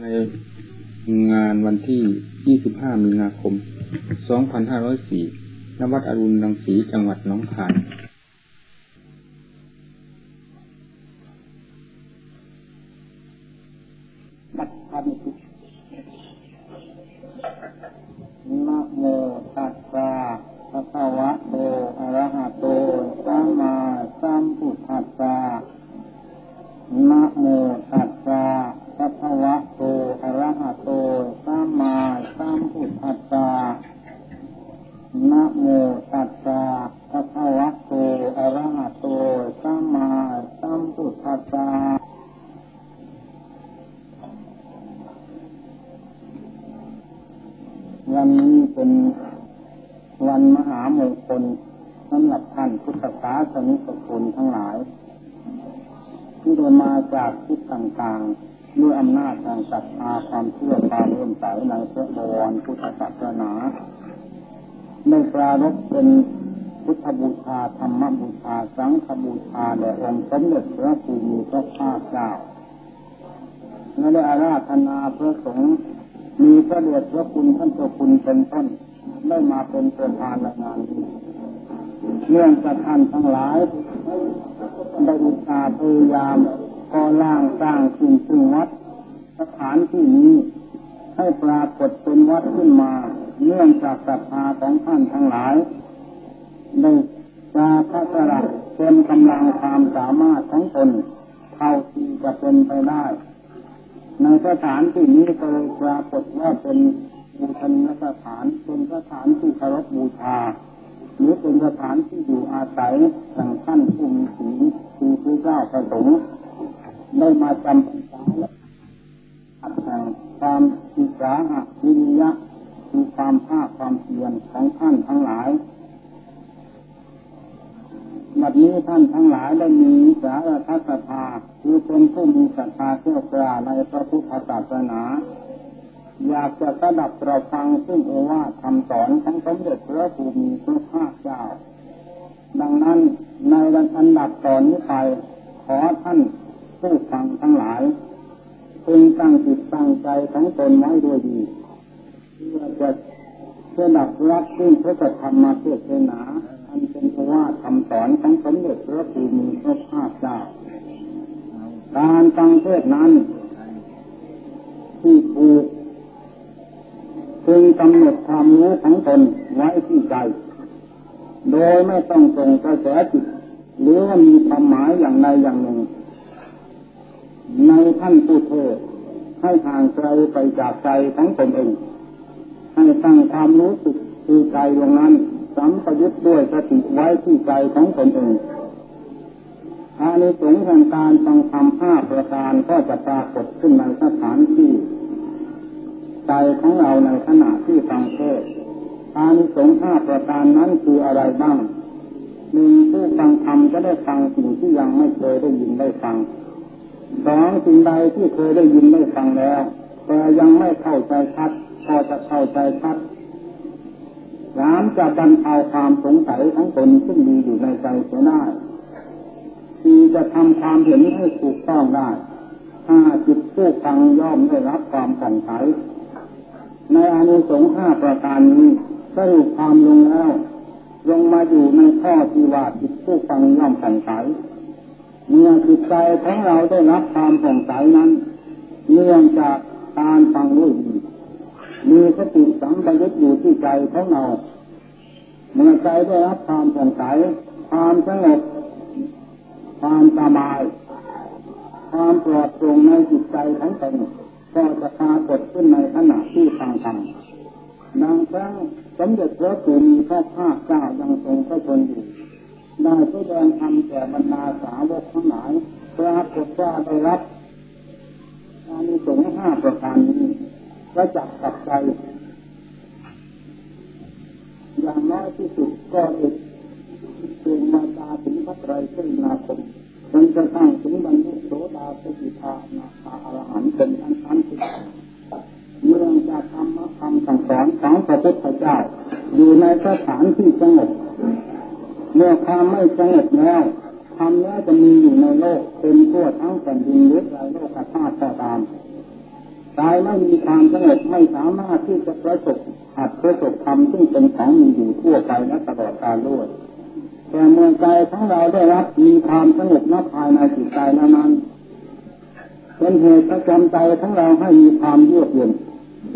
ในงานวันที่ 25 มีนาคม 2504 ณ วัดอรุณรังสี จังหวัดน้องคาย เนื่องจากท่านทั้งหลายได้อุตสาห์พยายามก่อร่างสร้างสิ่งซึ่งวัดสถานที่นี้ ให้ปรากฏเป็นวัดขึ้นมาเนื่องจากศรัทธาของท่านทั้งหลายได้ปราพสระเป็นกำลังความสามารถของตนเท่าที่จะเป็นไปได้ ในสถานที่นี้ก็เลยปรากฏว่าเป็นบูชนียสถานเป็นสถานที่เคารพบูชา หรือเป็นสถานที่อยู่อาศัยสั่งท่านผู้มีศีลคือพระเจ้าประสงค์ได้มาจำพรรษาและอัดแห่งความศึกษาหะวิริยะคือความภาคความเพียรของท่านทั้งหลายบัดนี้ท่านทั้งหลายได้มีสารทัศธาคือเป็นผู้มีศรัทธาเชื่อกล้าในพระพุทธศาสนา อยากจะสดับเราฟังซึ่งโอวาทคำสอนของสมเด็จพระภูมิพระภาคเจ้า ดังนั้นในอันดับตอนนี้ไป ขอท่านผู้ฟังทั้งหลายพึงตั้งจิตตั้งใจของตนไว้ด้วยดีเพื่อจะสดับรับซึ่งพระธรรมาเทศนาอันเป็นโอวาทคำสอนของสมเด็จพระภูมิพระภาคเจ้าการฟังเทศนั้น ที่ถูก พึงกำหนดความรู้ของตนไว้ที่ใจ โดยไม่ต้องส่งกระแสจิตหรือว่ามีความหมายอย่างใดอย่างหนึ่ง ในท่านผู้เทศให้ห่างไกลไปจากใจของตนเอง ให้ตั้งความรู้สึกคือใจลงนั้นสัมปยุทธ์ด้วยสติไว้ที่ใจของตนเองอานิสงส์แห่งการฟังธรรมห้าประการก็จะปรากฏขึ้นในสถานที่ ใจของเราในขณะที่ฟังเทศอานิสงส์ห้าประการนั้นคืออะไรบ้างหนึ่งผู้ฟังธรรมจะได้ฟังสิ่งที่ยังไม่เคยได้ยินได้ฟังสองสิ่งใดที่เคยได้ยินได้ฟังแล้วแต่ยังไม่เข้าใจชัดพอจะเข้าใจชัดสามจะบรรเทาความสงสัยของตนซึ่งมีอยู่ในใจเสียได้สี่จะทำความเห็นให้ถูกต้องได้ห้าจิตผู้ฟังย่อมได้รับความผ่องใส ในอานิสงส์ห้าประการนี้สรุปความลงแล้วลงมาอยู่ในข้อที่ว่าจิตผู้ฟังย่อมผ่องใสเมื่อจิตใจของเราได้รับความผ่องใสนั้นเนื่องจากการฟังด้วยดีมีสติสัมปยุตอยู่ที่ใจของเราเมื่อใจได้รับความผ่องใสความสงบความสบาย ความปลอดโปร่งในจิตใจของตน ก็จะปรากฏขึ้นในขณะที่ฟังธรรมดังครั้งสมเด็จพระสุมีพระภาคเจ้ายังทรงพระชนอยู่ได้แสดงธรรมแก่บรรดาสาวกทั้งหลายปรากฏว่าได้รับอานิสงส์ห้าประการนี้ประจักษ์กับใจอย่างน้อยที่สุดก็เอกเป็นมาตาถึงพระไตรส้นนาคมจนกระทั่งถึงบรรลุโสดาสกิทานา รหันต์เป็นอันอันที่เมื่อจะทำมาคำสั่งสอนของพระพุทธเจ้าอยู่ในสถานที่สงบเมื่อความไม่สงบแล้วทำนี้จะมีอยู่ในโลกเป็นทั่วทั้งแผ่นดินหรือในโลกธาตุก็ตามใจไม่มีความสงบไม่สามารถที่จะประสบหัดประสบธรรมซึ่งเป็นของมีอยู่ทั่วไปและตลอดกาลด้วยแต่เมื่อใจของเราได้รับมีความสงบนับภายในจิตใจนั้น เป็นเหตุประจำใจของเราให้มีความเยือกเย็น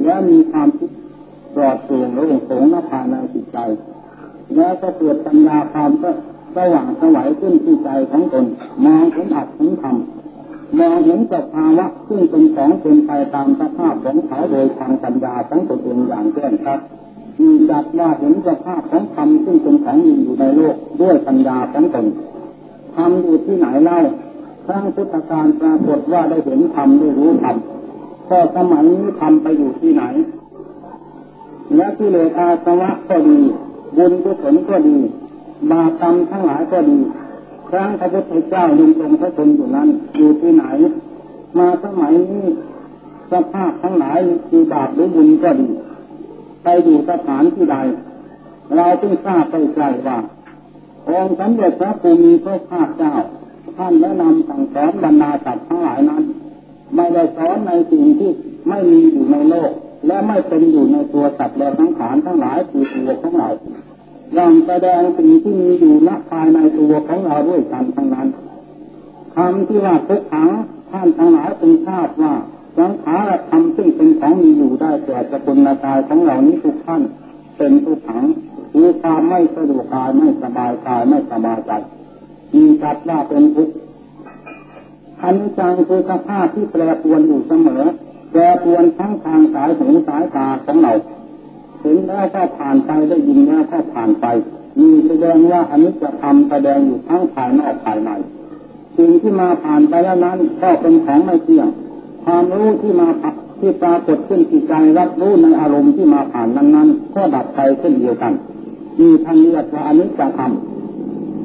และมีความคิดปลอดโปร่งและองค์สงนับภายในจิตใจ แล้วก็เกิดปัญญาความก็สว่างสวัยขึ้นที่ใจของตนมองเห็นอัตเห็นธรรมมองเห็นสภาวะซึ่งเป็นของเป็นไปตามสภาพของเขาโดยทางปัญญาของตนเองอย่างแจ้งชัดมีจัดว่าเห็นสภาพของธรรมซึ่งเป็นของมีอยู่ในโลกด้วยปัญญาของตนธรรมอยู่ที่ไหนเล่า ครั้งพุทธการปรากฏว่าได้เห็นธรรมได้รู้ธรรมก็สมัยนี้ธรรมไปอยู่ที่ไหน และที่เลอาสวะก็ดีบุญกุศลก็ดีบาปกรรมทั้งหลายก็ดี ครั้งพระพุทธเจ้ายังทรงพระชนอยู่นั้นอยู่ที่ไหน มาสมัยนี้สภาพทั้งหลายคือบาปหรือบุญก็ดี ไปอยู่สถานที่ใด เราจึงทราบไปไกลว่าองค์สมเด็จพระภูมิพระภาคเจ้า ท่านแนะนำสั่งสอนบรรดาสัตว์ทั้งหลายนั้น ไม่ได้สอนในสิ่งที่ไม่มีอยู่ในโลก และไม่เป็นอยู่ในตัวสัตว์และทั้งขานทั้งหลายคือตัวของเรายังแสดงสิ่งที่มีอยู่ณภายในตัวของเราด้วยกันทั้งนั้นคำที่ว่าทุกขังท่านทั้งหลายจึงทราบว่าสังขารธรรมซึ่งเป็นของมีอยู่ได้แก่สกุลกายของเหล่านี้ทุกท่านเป็นทุกขังคือความไม่สะดวกกายไม่สบายกายไม่สบายใจ มีจัดว่าเป็นทุกข์อันจังคือสภาพที่แปรปรวนอยู่เสมอ แปรปรวนทั้งทางสายหูสายตาของเราเห็นแล้วก็ผ่านไปได้ยินแล้วก็ผ่านไป มีแสดงว่าอันนี้จะทำแสดงอยู่ทั้งภายนอกภายในสิ่งที่มาผ่านไปแล้วนั้นก็เป็นของไม่เที่ยง ความรู้ที่มาที่ปรากฏขึ้นที่ใจรับรู้ในอารมณ์ที่มาผ่านนั้นนั้นก็ดับไปเช่นเดียวกันมีทางเรียกว่าอนิจจธรรม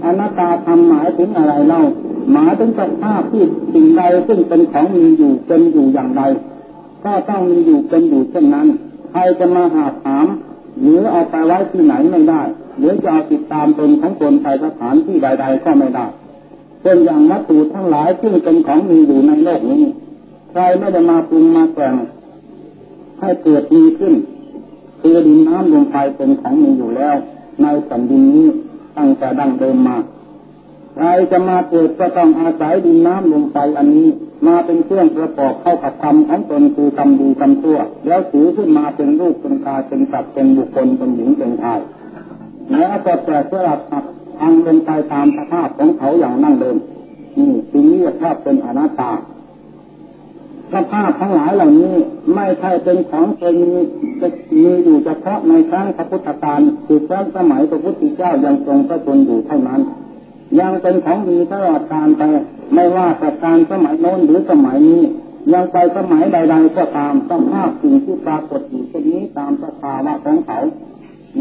อนัตตาธรรมหมายถึงอะไรเล่าหมายถึงสภาพที่สิ่งใดซึ่งเป็นของมีอยู่เป็นอยู่อย่างไร ก็ต้องมีอยู่เป็นอยู่เช่นนั้น ใครจะมาหาถาม หรือเอาไปไว้ที่ไหนไม่ได้ หรือจะเอาติดตามตนของคนไปสถานที่ใด ๆ ก็ไม่ได้เป็นอย่างวัตถุทั้งหลายซึ่งเป็นของมีอยู่ในโลกนี้ ใครไม่ได้มาปรุงมาแต่งให้เกิดมีขึ้นคือดินน้ำลมไฟเป็นของมีอยู่แล้ว ในแผ่นดินนี้ ตั้งแต่ดั้งเดิมมาใครจะมาเกิดก็ต้องอาศัยดินน้ำลมไฟอันนี้ มาเป็นเครื่องประกอบเข้ากับธรรมของตนคือกรรมดีกรรมชั่ว แล้วถือขึ้นมาเป็นรูปเป็นกายเป็นสัตว์เป็นบุคคลเป็นหญิงเป็นชายแล้วก็แต่สลับทางลงไปตามสภาพของเขาอย่างนั่งเดิมนี่สิ่งนี้เรียกว่าเป็นอนัตตา สภาพทั้งหลายเหล่านี้ไม่ใช่เป็นของเป็นจะมีอยู่เฉพาะในครั้งพระพุทธการคือครั้งสมัยพระพุทธเจ้ายังทรงพระชนอยู่เท่านั้น ยังเป็นของดีตลอดกาลไปไม่ว่าแต่การสมัยโน้นหรือสมัยนี้ยังไปสมัยใดๆก็ตามสภาพสิ่งที่ปรากฏอยู่เช่นนี้ตามสภาวะของเขา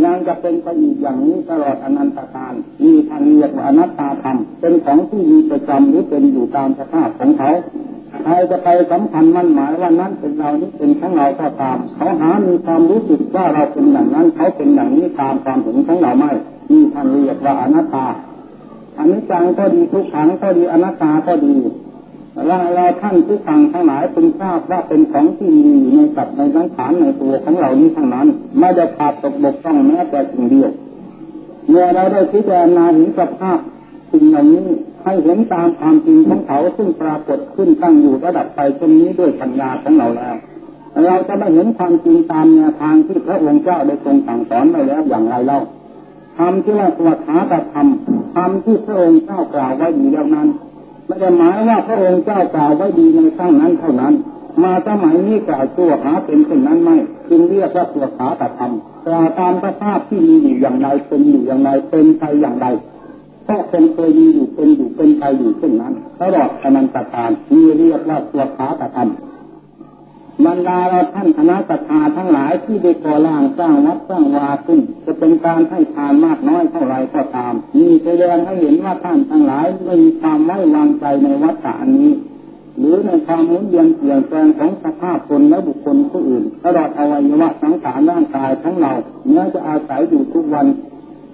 ยังจะเป็นไปอีกอย่างนี้ตลอดอนันตการมีทางเรียกว่าอนัตตาธรรมเป็นของที่มีประจำหรือเป็นอยู่ตามสภาพของเขา ใครจะไปสำคัญมั่นหมายว่านั้นเป็นเรานี้เป็นของเราก็ตาม เขาหามีความรู้สึกว่าเราเป็นอย่างนั้น เขาเป็นอย่างนี้ตามความเห็นของเราไม่มีท่างเรียกว่าอนัตตาอันนี้จังก็ดีทุกขังก็ดีอนัตตาก็ดีเราเราท่านที่ฟังทั้งหลายเป็นทราบว่าเป็นของที่มีในสัตว์ในสังขารในตัวของเรานี้ทั้งนั้น ไม่ได้ขาดตกบกพร่องแม้แต่สิ่งเดียวเมื่อเราได้พิจารณาเห็นสภาพสิ่งเหล่านี้ ให้เห็นตามความจริงของเขาซึ่งปรากฏขึ้นตั้งอยู่ระดับไปตรงนี้ด้วยปัญญาของเราแล้ว เราจะไม่เห็นความจริงตามแนวทางที่พระองค์เจ้าได้ทรงสั่งสอนไว้แล้วอย่างไรเล่าธรรมที่ว่าตัวขาตธรรมธรรมที่พระองค์เจ้ากล่าวไว้ดีแล้วนั้นไม่ได้หมายว่าพระองค์เจ้ากล่าวไว้ดีในครั้งนั้นเท่านั้น มาสมัยนี้กล่าวตัวขาเป็นเช่นนั้นไม่จึงเรียกว่าตัวขาตธรรมกล่าวตามสภาพที่มีอยู่อย่างไรเป็นอยู่อย่างไรเป็นไปอย่างไร ก็คงเคยมีอยู่เป็นอยู่เป็นไปอยู่เช่นนั้นตลอดอนันตการมีเรียกว่าตัวขาตธรรมบรรดาเราท่านคณะสัตยาทั้งหลายที่ได้ก่อร่างสร้างวัดสร้างวาขึ้น จะเป็นการให้ทานมากน้อยเท่าไรก็ตามมีแสดงให้เห็นว่าท่านทั้งหลายไม่มีความไว้วางใจในวัฏฏานี้ หรือในความมุนเวียนเปลี่ยนแปลงของสภาพคนและบุคคลผู้อื่นตลอดอวัยวะสังขารร่างกายทั้งเราเนื้อจะอาศัยอยู่ทุกวัน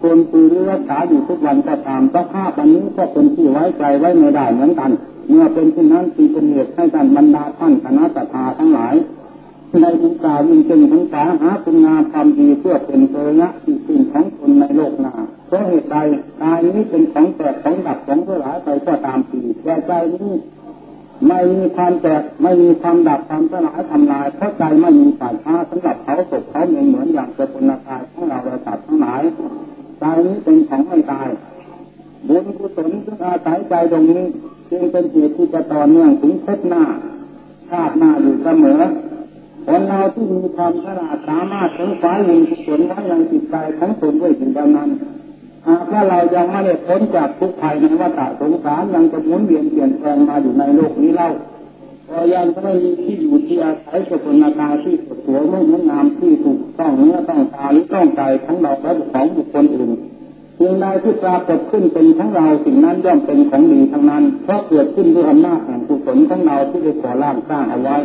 คนปืนรักษาอยู่ทุกวันก็ตามสภาพอันนี้ก็เป็นที่ไว้ใจไว้ไม่ได้เหมือนกัน เมื่อเป็นเช่นนั้นปีเป็นเหตุให้ท่านบรรดาท่านคณะสัตยาทั้งหลายายิ่งจึงทั้งสาหาคุณงามความดีเพื่อเป็นเสยะที่สิ่งของคนในโลกหน้าเพราะเหตุใดกายนี้เป็นของแตกของดับของเพื่อหลายไปก็ตามปีแต่ใจนี้ไม่มีความแตกไม่มีความดับความสลายทำลายเพราะใจไม่มีป่าช้าสำหรับเขาศพเขาเหมือนเหมือนอย่างเกิดเป็นกายของเราเราตัดทั้งหลาย ใจนี้เป็นของไม่ตายบุญกุศลที่อาศัยใจตรงนี้ จึงเป็นเหตุที่จะต่อเนื่องถึงพบหน้าชาติหน้าอยู่เสมอคนเราที่มีความฉลาดสามารถถึงฟ้ายิงกุศลไว้ยังจิตใจทั้งตนด้วยถึงดังนั้นหากว่าเรายังไม่ได้พ้นจากทุกภัยในวัฏสงสารยังจะหมุนเวียนเปลี่ยนแปลงมาอยู่ในโลกนี้เล่า ก็ยังจะไม่มีที่อยู่ที่อาศัยสกุลนาตาที่สวยไม่งดงามที่ถูกต้องเนื้อต้องตาหรือต้องใจทั้งเราและของบุคคลอื่นสิ่งใดที่ปรากฏขึ้นเป็นทั้งเราสิ่งนั้นย่อมเป็นของดีทั้งนั้น เพราะเกิดขึ้นด้วยอำนาจแห่งกุศลของเราที่ได้ก่อร่างสร้างเอาไว้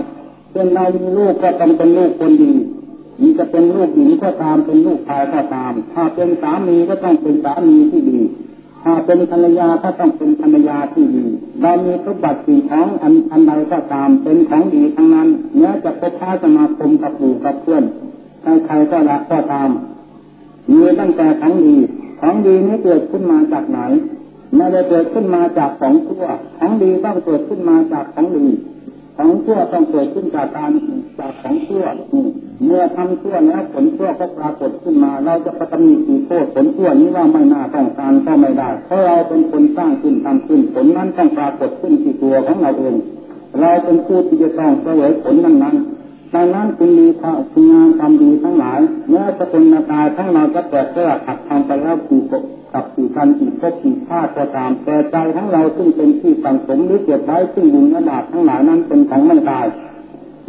เช่นเรามีลูกก็ต้องเป็นลูกคนดีมีจะเป็นลูกหญิงก็ตามเป็นลูกชายก็ตาม ถ้าเป็นสามีก็ต้องเป็นสามีที่ดี ถ้าเป็นภรรยาก็ต้องเป็นภรรยาที่ดีเรามีทุกบัตรสี่ของอันอันใดก็ตามเป็นของดีทั้งนั้นแม้จะไปค้าสมาคมกับผู้กับเพื่อนใครๆก็รักก็ตามมีตั้งแต่ของดี ของดีนี้เกิดขึ้นมาจากไหนไม่ได้เกิดขึ้นมาจากของชั่วของดีต้องเกิดขึ้นมาจากของดี ของชั่วต้องเกิดขึ้นจากการจากของชั่วเมื่อทำชั่วแล้วผลชั่วก็ปรากฏขึ้นมา เราจะประตำหนิตีโทษผลชั่วนี้ว่าไม่น่าต้องการก็ไม่ได้เพราะเราเป็นคนสร้างขึ้นทำขึ้นผลนั้นต้องปรากฏขึ้นที่ตัวของเราเอง เราเป็นผู้ที่จะต้องเสวยผลนั้นนั้นดังนั้นคุณมีคุณงานทำดีทั้งหลายแม้จะเป็นนาตายทั้งเราจะแตกแยกขัดทำไปแล้วกี่ กับกี่คันกี่พบกี่ชาติก็ตามแต่ใจทั้งเราซึ่งเป็นที่สังสมหรือเก็บไว้ซึ่งบุญและบาปทั้งหลายนั้นเป็นของไม่ตาย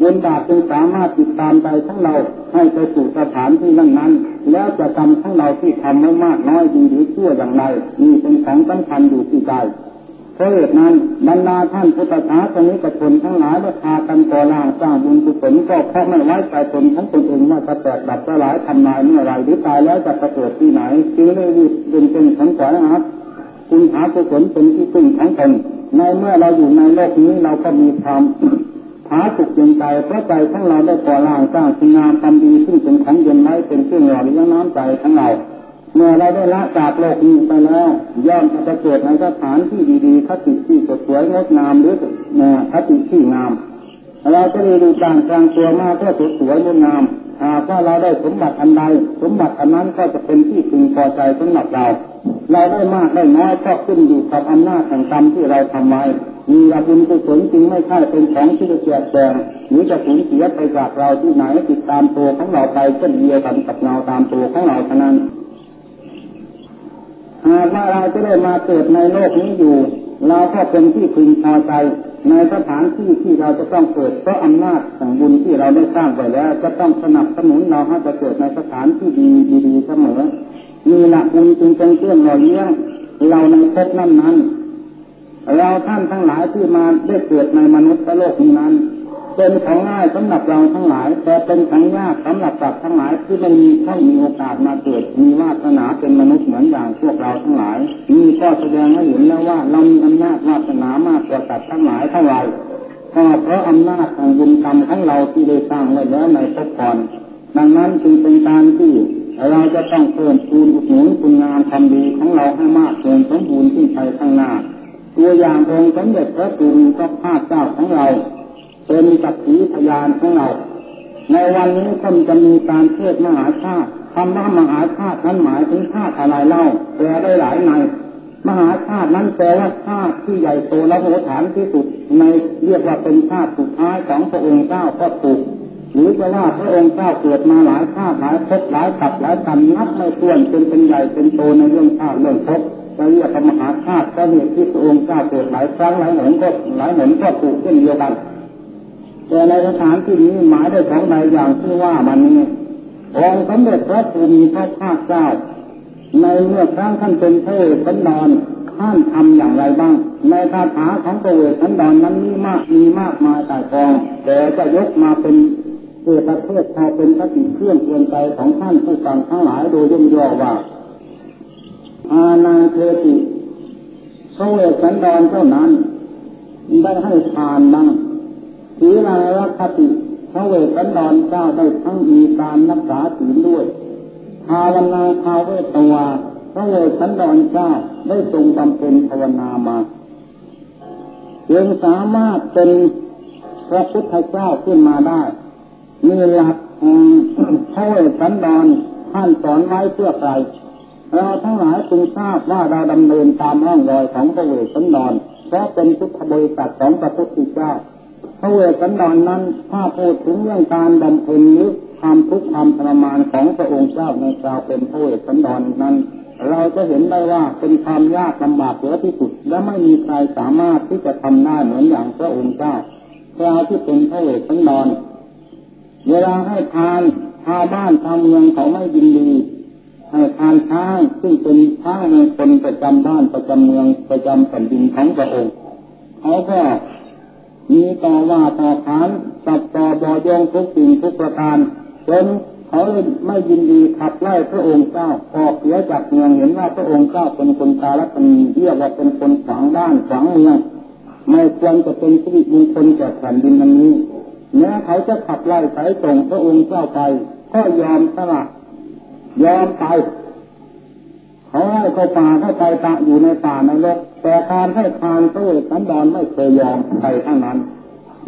บุญบาปจึงสามารถติดตามใจทั้งเราให้ไปสู่สถานที่นั้นนั้น แล้วจะทำทั้งเราที่ทำไม่มากน้อยดีหรือชั่วอย่างไรนี่เป็นของสำคัญอยู่ที่ใจ เพราะเหตุนั้นบรรดาท่านพุทธศาสนิกชนทั้งหลายได้พากันก่อร่างสร้างบุญกุศลก็เพราะไม่ไว้ใจตนทั้งตนเองว่าจะแตกดับสลายทำลายเมื่อไรหรือตายแล้วจะประเกิดที่ไหนจึงได้รีบเป็นเป็นของขวัญนะครับคุณหากุศลเป็นที่พึ่งของตนในเมื่อเราอยู่ในโลกนี้เราก็มีความหาสุขเย็นใจเพราะใจทั้งเราได้ก่อร่างสร้างคุณงามความดีซึ่งเป็นของเย็นไว้เป็นเครื่องหล่อเลี้ยงน้ำใจทั้งเรา เมื่อเราได้ละจากโลกนี้ไปแล้วย่อมจะเกิดในสถานที่ดีๆคติที่สวยงดงามหรือคติที่งามเราจะได้ดูต่างกลางตัวมาเพื่อสวยงดงามหากว่าเราได้สมบัติอันใดสมบัติอันนั้นก็จะเป็นที่พึงพอใจสำหรับเรา เราได้มากได้น้อยก็ขึ้นอยู่กับอำนาจแห่งกรรมที่เราทำไว้มีบุญกุศลจริงไม่ใช่เป็นของที่จะเกียแดงหรือจะสูญเสียไปจากเราที่ไหนติดตามตัวของเราไปเช่นเดียวกันกับเงาตามตัวของเราเท่านั้น หากว่าเราจะได้มาเกิดในโลกนี้อยู่ เราก็เป็นที่พึงพอใจ ในสถานที่ที่เราจะต้องเกิดเพราะอำนาจของบุญที่เราได้สร้างไปแล้ว จะต้องสนับสนุนเราให้จะเกิดในสถานที่ดีดีเสมอมีหลักบุญจึงเป็นเครื่องหล่อเลี้ยงเราในภพนั้นนั้นเราท่านทั้งหลายที่มาได้เกิดในมนุษย์โลกนี้นั้น เป็นของง่ายสำหรับเราทั้งหลาย แต่เป็นของยากสำหรับสัตว์ทั้งหลายที่ไม่มีท่ามีโอกาสมาเกิดมีวาสนาเป็นมนุษย์เหมือนอย่างพวกเราทั้งหลายมีก็แสดงให้เห็นแล้วว่าเรามีอำนาจวาสนามากกว่าสัตว์ทั้งหลายเท่าไรก็เพราะอำนาจของบุญกรรมของเราที่ได้สร้างไว้แล้วในภพก่อนดังนั้นจึงเป็นการที่เราจะต้องเพิ่มคูณอุดหนุนคุณงามความดีของเราให้มากเกินสมบูรณ์ขึ้นไปข้างหน้า ตัวอย่างองค์สมเด็จพระจุลพระภาคเจ้าของเรา เป็นสักขีพยานของเรา ในวันนี้ก็จะมีการเทศมหาชาติคำว่ามหาชาตินั้นหมายถึงชาติอะไรเล่าแปลได้หลายในมหาชาตินั้นแปลว่าชาติที่ใหญ่โตและโหฐานที่สุด ในเรียกว่าเป็นชาติสุดท้ายของพระองค์เจ้าก็ถูกหรือจะว่าพระองค์เจ้าเกิดมาหลายชาติหลายภพหลายกับหลายกันนับไม่ถ้วนเป็นเป็นใหญ่เป็นโตในเรื่องชาติเรื่องภพจะเรียกว่ามหาชาติก็เหตุที่พระองค์เจ้าเกิดหลายครั้งหลายหนก็หลายหนก็ถูกเช่นเดียวกัน แต่ในสถานที่นี้หมายได้ของใดอย่างที่ว่ามันนี้องสมเด็จพระภูมิพระภาคเจ้า ในเมื่อครั้งท่านเป็นพระเอกสันดรท่านทำอย่างไรบ้าง ในคาถาของพระเอกสันดรนั้นมีมากมีมากมายแต่กอง แต่จะยกมาเป็นเพื่อประเทศพอเป็นคติเครื่องเตือนใจของท่านผู้ฟังทั้งหลายโดยย่นย่อว่าอาณาเทติพระเอกสันดรเท่านั้นได้ให้ทานบ้าง ศีลาคติพระเวสสันดรเจ้าได้ทั้งมีการรักษาศีลด้วยภาวนาภาเวตวาพระเวสสันดรเจ้าได้ทรงบำเพ็ญภาวนามาจึงสามารถเป็นพระพุทธเจ้าขึ้นมาได้ มีหลักพระเวสสันดรท่านสอนไว้เพื่อใครเราทั้งหลายจึงทราบว่าเราดำเนินตามร่องรอยของพระเวสสันดรเพราะเป็นพุทธบริษัทของพระพุทธเจ้า ระเวสสันดรนั้นถ้าพูดถึงเรื่องการบำเพ็ญหรือความทุกข์ความทรมานของพระองค์เจ้าในคราวเป็นพระเวสสันดรนั้น เราจะเห็นได้ว่าเป็นความยากลำบากเหลือที่สุด และไม่มีใครสามารถที่จะทำได้เหมือนอย่างพระองค์เจ้าคราวที่เป็นพระเวสสันดรเวลาให้ทานชาวบ้านชาวเมืองเขาไม่ยินดีให้ทานช้างซึ่งเป็นช้างมงคลประจำบ้านประจำเมืองประจำแผ่นดินของพระองค์เขาก็ มีต่อว่าต่อขานตัดต่อบอยงทุกสิ่งทุกประการจนเขาไม่ยินดีขับไล่พระองค์เจ้าออกเสียจากเมืองเห็นว่าพระองค์เจ้าเป็นคนตาลักนีเรียกว่าเป็นคนขวางบ้านขวางเมืองไม่ควรจะเป็นสิริมงคลแก่แผ่นดินนี้แม้เขาจะขับไล่สายตรงพระองค์เจ้าไป ก็ยอมสละยอมไป เขาให้เขาป่าเข้าไปตะอยู่ในป่าในโลก แต่การให้ทานพระเวสสันดรไม่เคยยอมใครทั้งนั้น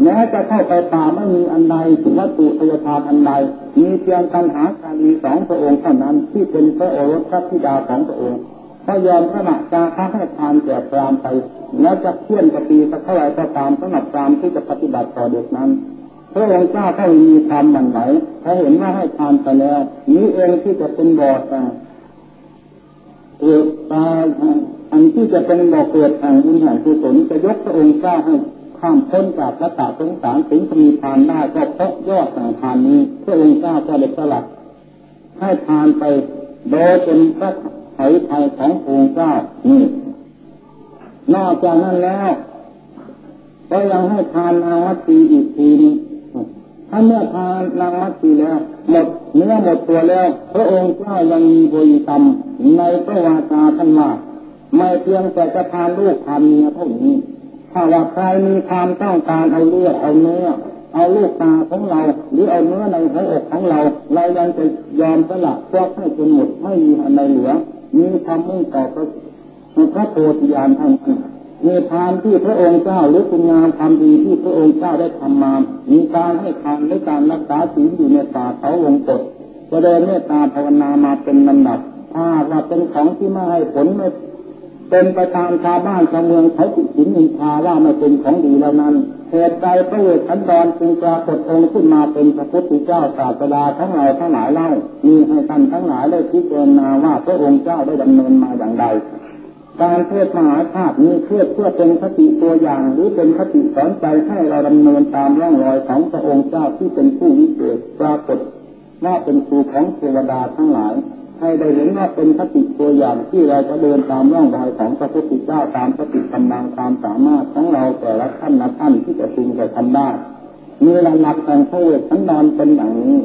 แม้จะเข้าไปป่าไม่มีอันใดวัตถุพยาธานอันใด มีเพียงปัญหาการมีสองพระองค์เท่านั้นที่เป็นพระโอรสพระธิดาของพระองค์ถ้ายอมขณะจาค้าให้ทานแก่พรามไป แล้วจะเพื่อนจะตีสักเท่าไรก็ตามสำหรับพรามที่จะปฏิบัติต่อเด็กนั้นพระองค์เจ้าถ้ามีความหมั่นไหวถ้าเห็นว่าให้ทานไปแล้วนี้เองที่จะเป็นบ่อแต่เกิดตาย อันที่จะเป็นบ่อเกิดแห่งบุญแห่งกุศลจะยกพระองค์เจ้าให้ข้ามพ้นจากพระตาสงสารถึงจะมีทานได้ก็เพราะยอดแห่งทานนี้พระองค์เจ้าก็เลยสลักให้ทานไปโดยเป็นพระไถ่ไทยขององค์เจ้านี่นอกจากนั้นแล้วก็ยังให้ทานนางมัตสีอีกทีนึงถ้าเมื่อทานนางมัตสีแล้วหมดเนื้อหมดตัวแล้ว พระองค์เจ้ายังมีบริกรรมในพระวาจาท่านว่า ไม่เพียงแต่จะทานลูกทานเมียเท่านี้ ถ้าว่าใครมีความต้องการเอาเลือดเอาเนื้อเอาลูกตาของเรา หรือเอาเนื้อในหัวอกของเราเรายังจะยอมสละพวกให้จนหมดไม่มีอะไรเหลือมีความมุ่งต่อพระพระโพธิญาณท่านมีทานที่พระองค์เจ้าหรือคุณงามความดีที่พระองค์เจ้าได้ทำมา มีการให้ทานและการรักษาศีลอยู่ในป่าเขาวงกฏจะเดินเมตตาภาวนามาเป็นลำดับถ้าว่าเป็นของที่ไม่ให้ผลไม่ เป็นไปตามชาวบ้านชาวเมืองเขาติดสินนินทาว่าไม่เป็นของดีแล้วนั้นเหตุใดพระเวทขันดรจึงปรากฏองค์ขึ้นมาเป็นพระพุทธเจ้าศาสดาทั้งหลายทั้งหลายเล่ามีให้ท่านทั้งหลายได้พิจารณาว่าพระองค์เจ้าได้ดำเนินมาอย่างไรการเทศมหาชาตินี้เพื่อเพื่อเป็นคติตัวอย่างหรือเป็นคติสอนใจให้เราดำเนินตามร่องรอยของพระองค์เจ้าที่เป็นผู้วิเศษปรากฏว่าเป็นครูของเทวดาทั้งหลาย ให้ได้เห็นว่าเป็นคติตัวอย่างที่เราจะเดินตามร่องรอยของพระพุทธเจ้าตามสติกำลังความสามารถของเราแต่ละท่านละท่านที่จะพึงจะทำได้มีหลักแห่งพระเวททั้งนอนเป็นอย่างนี้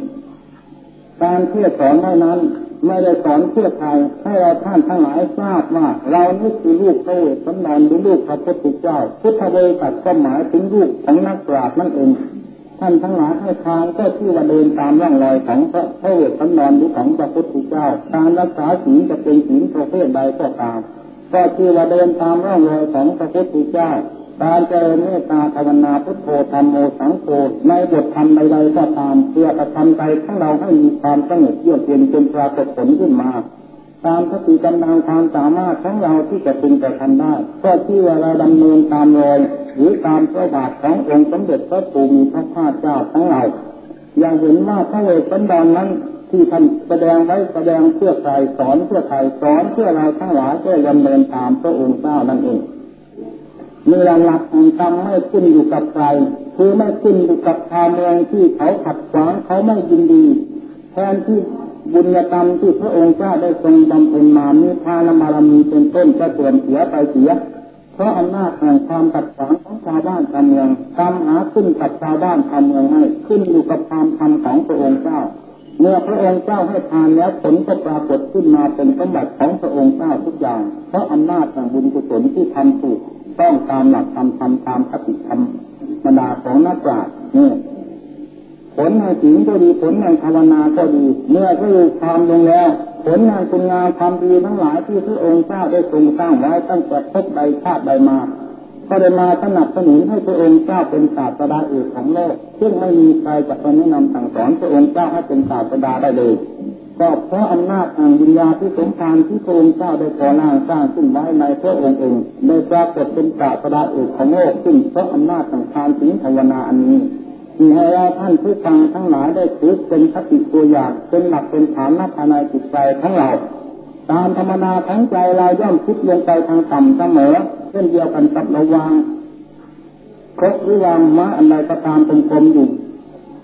การเทศสอนเท่านั้นไม่ได้สอนเพื่อใครให้เราท่านทั้งหลายทราบว่าเรานี่คือลูกพระเวสสันดรหรือลูกพระพุทธเจ้าพุทธบริษัทก็หมายถึงลูกของนักปราชญ์นั่นเอง ท่านทั้งหลายให้ทางก็ที่ว่าเดินตามร่องรอยของพระพระเวสสันหรือของพระพุทธเจ้า การรักษาศีลจะเป็นศีลประเภทใดก็ตาม ก็ที่ว่าเดินตามร่องรอยของพระพุทธเจ้า การเจริญเมตตาภาวนาพุทโธธรรมโมสังโฆในบทธรรมใดๆก็ตามเพื่อกระทำใจของเราให้มีความสงบเยือกเย็นจนปรากฏผลขึ้นมา ตามสติกำลังความสามารถของเราที่จะพึงจะทำได้ ก็ที่ว่าเราดำเนินตามรอยหรือตามพระบาทขององค์สมเด็จพระปูมีพระภาคเจ้าของเราอย่างเห็นว่าพระเวสสันดรนั้นที่ท่านแสดงไว้แสดงเพื่อใครสอนเพื่อใครสอนเพื่อเราทั้งหลายเพื่อดำเนินตามพระองค์เจ้านั่นเองมีหลักแห่งกรรมไม่ขึ้นอยู่กับใครคือไม่ขึ้นอยู่กับชาวเมืองที่เขาขัดขวางเขาไม่ยินดี แทนที่ บุญกรรมที่พระองค์เจ้าได้ทรงบำเพ็ญมามีทานบารมีเป็นต้นจะเสื่อมเสียไปเสีย เพราะอำนาจแห่งความขัดขวางของชาวบ้านชาวเมืองกรรมหาขึ้นกับชาวบ้านชาวเมืองไม่ขึ้นอยู่กับความทำของพระองค์เจ้า เมื่อพระองค์เจ้าให้ทานแล้วผลก็ปรากฏขึ้นมาเป็นสมบัติของพระองค์เจ้าทุกอย่าง เพราะอำนาจแห่งบุญกุศลที่ทำถูกต้องตามหลักธรรมทำตามคติธรรมบรรดาของนักปราชญ์นี่ ผลแห่งศีลก็ดีผลแห่งภาวนาก็ดี เมื่อก็อยู่ความลงแล้ว ผลงานคุณงามความดีทั้งหลายที่พระองค์เจ้าได้ทรงสร้างไว้ตั้งแต่พบใดชาติใดมาก็ได้มาสนับสนุนให้พระองค์เจ้าเป็นศาสดาเอกของโลก ซึ่งไม่มีใครจะไปแนะนำสั่งสอนพระองค์เจ้าให้เป็นศาสดาได้เลยก็เพราะอำนาจแห่งวิญญาณที่สมภารที่พระองค์เจ้าได้ก่อร่างสร้างขึ้นไว้ในพระองค์เองได้ปรากฏเป็นศาสดาเอกของโลกซึ่งเพราะอำนาจของทานศีลภาวนาอันนี้ ที่ให้เราท่านผู้ฟังทั้งหลายได้ถือเป็นคติตัวอย่างเป็นหลักเป็นฐานนับภายในจิตใจของเราตามธรรมนาทั้งใจเราย่อมคิดลงไปทางต่ำเสมอเช่นเดียวกันกับระวางครบหรือวางม้าอันใดก็ตามเป็นกลมอยู่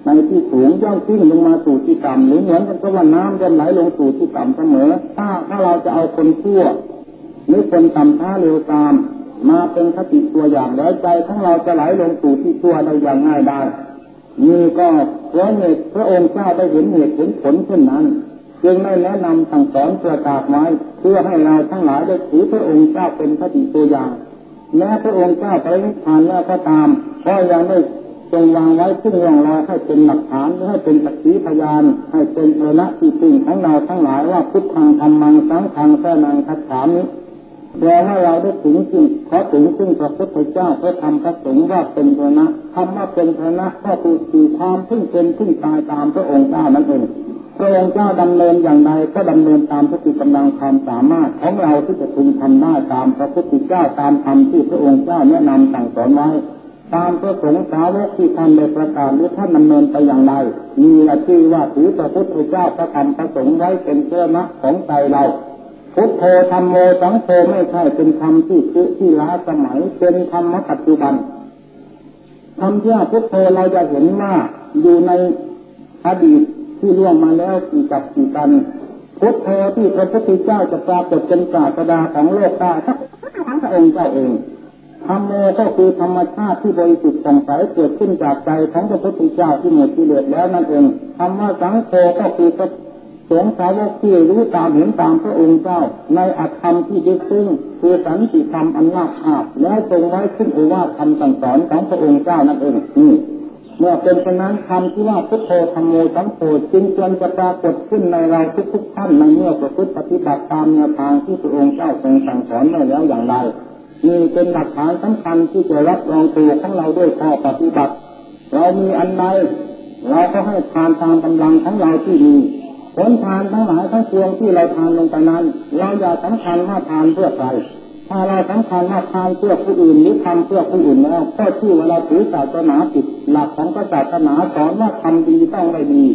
ในที่สูงย่อมขึ้นลงมาสู่ที่ต่ำหรือเหมือนกันกับว่าน้ำย่อมไหลลงสู่ที่ต่ำเสมอ ถ้าถ้าเราจะเอาคนชั่วหรือคนต่ำท้าเร็วตาม มาเป็นคติตัวอย่างแล้วใจของเราจะไหลลงสู่ที่ชั่วได้อย่างง่ายได้ นี่ก็เพราะเหตุพระองค์เจ้าได้เห็นเหตุเห็นผลเช่นนั้น จึงได้แนะนำสั่งสอนประกาศไว้เพื่อให้เราทั้งหลายได้ถือพระองค์เจ้าเป็นคติตัวอย่างแม้พระองค์เจ้าไปนิพพานแล้วก็ตามก็ยังได้ทรงวางไว้ซึ่งร่องรอยให้เป็นหลักฐานให้เป็นสักขีพยาน ให้เป็นเอละที่ตึงของเราทั้งหลายว่าพุทธังธรรมังสังฆังแท้นังคัจฉามิ แปลว่าเราได้ถึงจริงขอถึงซึ่งพระพุทธเจ้าพระธรรมพระสงฆ์ว่าเป็นพระนะคำว่าเป็นพระนะก็คือคือความพึ่งเป็นพึ่งตายตามพระองค์เจ้านั่นเองพระองค์เจ้าดำเนินอย่างไรก็ดำเนินตามสติกำลังความสามารถของเราที่จะพึงทำได้ตามพระพุทธเจ้าตามธรรมที่พระองค์เจ้าแนะนำสั่งสอนไว้ ตามพระสงฆ์สาวกที่ท่านได้ประกาศหรือท่านดำเนินไปอย่างไรมีอาชีว่าถือพระพุทธเจ้าพระธรรมพระสงฆ์ไว้เป็นเชื้อนะของใจเรา พุทโธธรรมโมสังโฆไม่ใช่เป็นธรรมที่ซื้อที่ล้าสมัยเป็นธรรมปัจจุบันธรรมที่พุทโธเราจะเห็นว่าอยู่ในอดีตที่ล่วงมาแล้วกี่กับกี่กัน พุทโธที่พระพุทธเจ้าจะปรากฏเป็นศาสดาของโลกได้ทั้งพระองค์เจ้าเองธรรมโมก็คือธรรมชาติที่บริสุทธิ์สงสัยเกิดขึ้นจากใจของพระพุทธเจ้าที่หมดกิเลสแล้วนั่นเองธรรมะสังโฆก็คือพระ สงสาวกที่รู้ตามเห็นตามพระองค์เจ้า ในอัตธรรมที่ยึดซึ่งคือสันติธรรมอันลาภาพแล้วทรงไว้ขึ้นเอว่าธรรมสั่งสอนของพระองค์เจ้านั่นเองนี่เมื่อเป็นเช่นนั้นคำที่ว่าพุทโธธรรมโมสังโฆจึงควรจะปรากฏขึ้นในเราทุกๆท่านในเมื่อประพฤติปฏิบัติตามแนวทางที่พระองค์เจ้าทรงสั่งสอนไว้แล้วอย่างไรนี่เป็นหลักฐานสำคัญที่จะรับรองตัวของเราด้วยข้อปฏิบัติ เรามีอันใดเราก็ให้ทานตามกำลังของเราที่มี ผลทานทั้งหลายทั้งปวงที่เราทานลงไปนั้น เราอย่าสำคัญว่าทานเพื่อใครถ้าเราสำคัญว่าทานเพื่อผู้อื่นหรือทำเพื่อผู้อื่นแล้วก็ชื่อว่าเราถือศาสนาผิดหลักของศาสนาสอนว่าทำดีต้องไม่ดี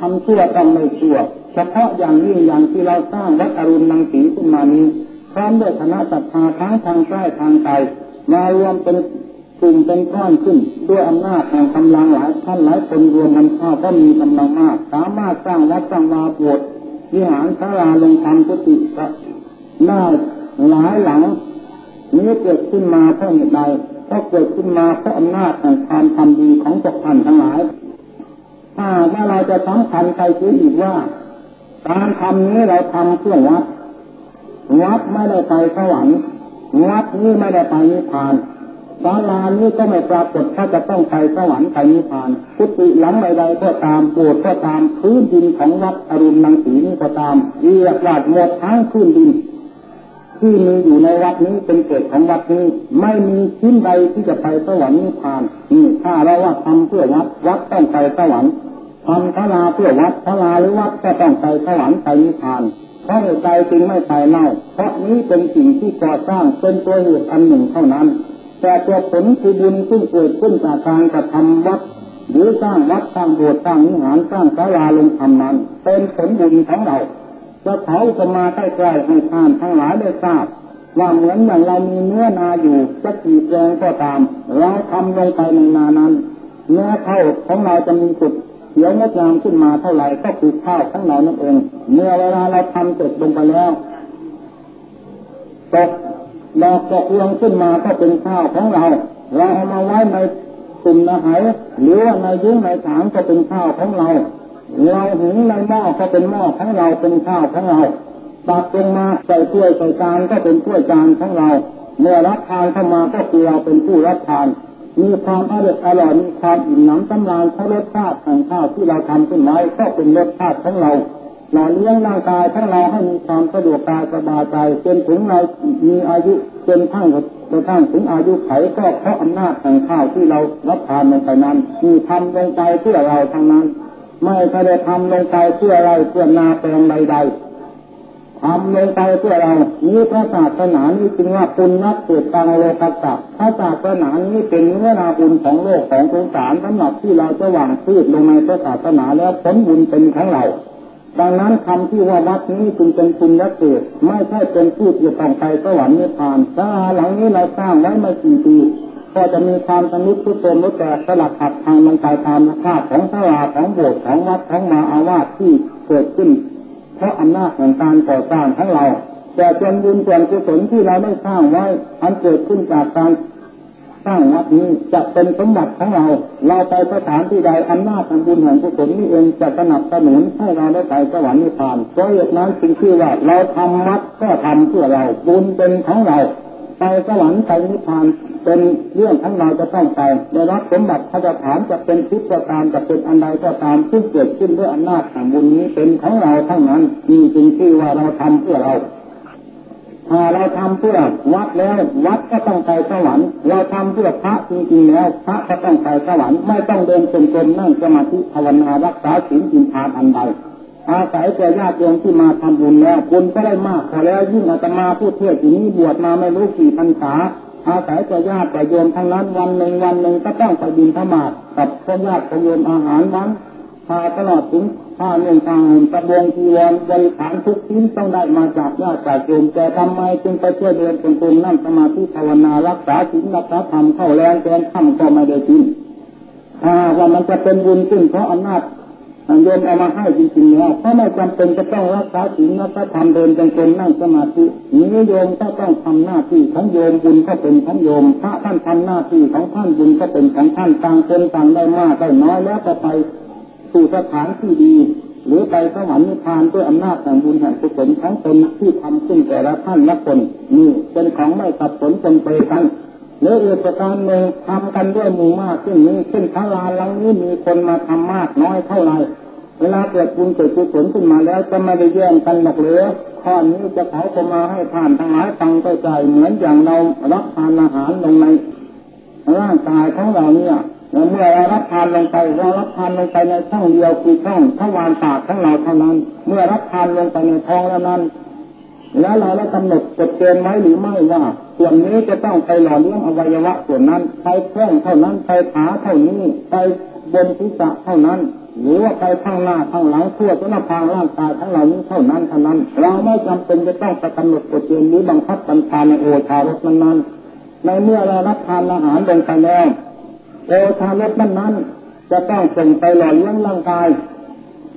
ทำชั่วต้องไม่ชั่วเฉพาะอย่างยิ่งอย่างที่เราสร้างวัดอรุณนังสีขึ้นมานี้พร้อมด้วยคณะศรัทธาทั้งทางใกล้ทางไกลมารวมเป็น กลุ่มเป็นก้อนขึ้น ด้วยอำนาจแห่งกำลังหลายท่านหลายคนรวมกันเข้าก็มีกำลังมาก สามารถสร้างวัดสร้างวาบวชวิหารศาลาลงทำกุฏิได้หลายหลังนี้เกิดขึ้นมาเพราะเหตุใดก็เกิดขึ้นมาเพราะอำนาจแห่งความทำดีของพวกท่านทั้งหลายถ้าเมื่อเราจะสำคัญใครคืออีกว่า การทำนี้เราทำเพื่อวัดวัดไม่ได้ไปสวรรค์วัดนี้ไม่ได้ไปนิพพาน ศาลานี้ก็ไม่ปรากฏถ้าจะต้องไปสวรรค์ไปนิพพานกุฏิหลังใดๆก็ตามโบสถ์ก็ตามพื้นดินของวัดอรุณนังสีนี้ก็ตามเรียกว่าหมดทั้งพื้นดินที่มีอยู่ในวัดนี้เป็นเกิดของวัดนี้ ไม่มีชิ้นใดที่จะไปสวรรค์นิพพานนี่ถ้าเราว่าทำเพื่อวัดวัดต้องไปสวรรค์ทำพระลาเพื่อวัดพระลาหรือวัดก็ต้องไปสวรรค์ไปนิพพานเพราะเหตุใดจึงไม่ไปเล่าเพราะนี้เป็นสิ่งที่ก่อสร้างเป็นตัวเหตุอันหนึ่งเท่านั้น แต่ตัวผลคือบุญซึ่งเกิดขึ้นจากการกระทำวัดหรือสร้างวัดสร้างโบสถ์สร้างนิหารสร้างศาลาลงทำนั้น เป็นผลบุญของเราจะเขาจะมาใกล้ๆให้ท่านทั้งหลายได้ทราบ ว่าเหมือนอย่างเรามีเนื้อนาอยู่จะกี่แปลงก็ตามเราทำลงไปในนานั้นเนื้อเข้าของเราจะมีสุดเขียวงดงามขึ้นมาเท่าไหร่ก็คือข้าวของเรานั่นเอง เมื่อเวลาเราทำเสร็จลงไปแล้วตก ดอกตกลงขึ้นมาก็เป็นข้าวของเรา เราเอามาไว้ในตุ่มนะหายหรือว่าในยื้งในถังก็เป็นข้าวของเรา เราหุงในหม้อก็เป็นหม้อของเราเป็นข้าวของเราตักลงมาใส่ถ้วยใส่จานก็เป็นถ้วยจานของเรา เมื่อรับทานเข้ามาก็คือเราเป็นผู้รับทาน มีความอร่อยอร่อยมีความอิ่มหนำสำราญเพรารสชาติแห่งข้าวที่เราทำขึ้นไว้ก็เป็นรสชาติของเรา หล่อเลี้ยงร่างกายทั้งเราให้มีความสะดวกกายสบายใจจนถึงเรามีอายุจนทั้งจนทั้งถึงอายุไขก็เพราะอำนาจแห่งข้าวที่เรารับทานลงไปนั้นมีทำลงใจเพื่อเราทั้งนั้น ไม่ได้ทำลงใจเพื่ออะไรเพื่อนาแปลงใดๆทำลงไปเพื่อเรานี้พระศาสนานี้จึงว่าปุณนักเกิดตังโลกัสสะพระศาสนานี้เป็นเนื้อนาบุญของโลกของสงสารสำหรับที่เราจะหวังพืชลงในพระศาสนาแล้วผลบุญเป็นของเรา ดังนั้นคำที่ว่าวัดนี้จึงเป็นปุญญเกิดไม่ใช่เป็นผู้ที่ต้องไปสวรรค์นิพพานสาหลังนี้เราสร้างไว้มากี่ปีก็จะมีความสนิททุกคนรู้แต่สลักหักทางมันตายตามภาพของสลาของโบสถ์ของวัดของมาอาวาสที่เกิดขึ้น เพราะอำนาจแห่งการก่อสร้างทั้งเรา แต่จนบุญส่วนกุศลที่เราได้สร้างไว้อันเกิดขึ้นจากการ สร้างวัดนี้จะเป็นสมบัติของเรา เราไปสถานที่ใดอำนาจแห่งบุญแห่งกุศลนี้เองจะสนับสนุนให้เราได้ไปสวรรค์นิพพานเพราะเหตุนั้นจึงชื่อว่าเราทำวัดก็ทำเพื่อเราบุญเป็นของเรา ไปสวรรค์ไปนิพพานเป็นเรื่องของเราจะต้องไปได้รับสมบัติพระสถานจะเป็นทิพย์ก็ตามจะเป็นอันใดก็ตามซึ่งเกิดขึ้นด้วยอำนาจแห่งบุญนี้เป็นของเราทั้งนั้นนี่จึงชื่อว่าเราทำเพื่อเรา เราทำเพื่อวัดแล้ววัดก็ต้องไปสวรรค์เราทำเพื่อพระจริงๆแล้ว พระก็ต้องไปสวรรค์ไม่ต้องเดินจงกรมนั่งสมาธิภาวนารักษาศีลกินทานอันใดอาศัยแต่ญาติโยมที่มาทำบุญแล้วบุญก็ได้มากพอแล้วยิ่งอาตมาผู้เทศที่นี้บวชมาไม่รู้กี่พรรษาอาศัยแต่ญาติแต่โยมทั้งนั้นวันหนึ่งวันหนึ่งก็ต้องไปบินธมาศกับญาติโยมอาหารนั้นพาตลอดถึง ผ้าเนื่องทางหุ่นตะบงจีวรบริขารทุกชิ้นต้องได้มาจากญาติจากโยมแต่ทำไมจึงไปเชื่อเดินเป็นตรงนั่งสมาธิภาวนารักษาศีลรักษาธรรมเข้าแรงแกนค่ำก็ไม่ได้กินถ้าว่ามันจะเป็นบุญขึ้นเพราะอำนาจโยมเอามาให้จริงๆแล้วเพราะไม่จำเป็นจะต้องรักษาศีลรักษาธรรมเดินจงกรมนั่งสมาธินี้โยมก็ต้องทำหน้าที่ของโยมบุญก็เป็นของโยมพระท่านทำหน้าที่ของท่านบุญก็เป็นของท่านต่างคนต่างได้มากได้น้อยแล้วก็ไป สู่สถานที่ดี หรือไปสวรรค์นิพพานด้วยอำนาจแห่งบุญแห่งกุศลของตนที่ทำขึ้นแต่ละท่านละคนนี่เป็นของไม่สับสนจนไปกันหรืออีกประการหนึ่งทำกันด้วยหมู่มากขึ้นนี้ขึ้นทลานหลังนี้มีคนมาทำมากน้อยเท่าไรเวลาเกิดบุญเกิดกุศลขึ้นมาแล้วจะไม่ได้แย่งกันหรอกเหรือข้อนี้จะเขาจะมาให้ทานทั้งหลายฟังเข้าใจเหมือนอย่างเรารับทานอาหารลงในร่างกายของเราเนี่ย เมื่อเรารับทานลงไปเรารับทานลงไปในช่องเดียวคือช่องทวารปากของเราเท่านั้น เมื่อรับทานลงไปในท้องแล้วนั้น แล้วเราได้กำหนดกฎเกณฑ์ไว้หรือไม่ว่าส่วนนี้จะต้องไปหล่อเลี้ยงอวัยวะส่วนนั้นไปแข้งเท่านั้นไปขาเท่านี้ไปบนศีรษะเท่านั้น หรือว่าไปข้างหน้าข้างหลังทั่วทุกทางร่างกายทั้งเหล่านี้เท่านั้นเท่านั้น เราไม่จำเป็นจะต้องไปกำหนดกฎเกณฑ์หรือบังคับบัญชาในโอชารสนั้นๆในเมื่อเรารับทานอาหารลงไปแล้ว โอชารสนั้นๆจะต้องส่งไปหล่อเลี้ยงร่างกาย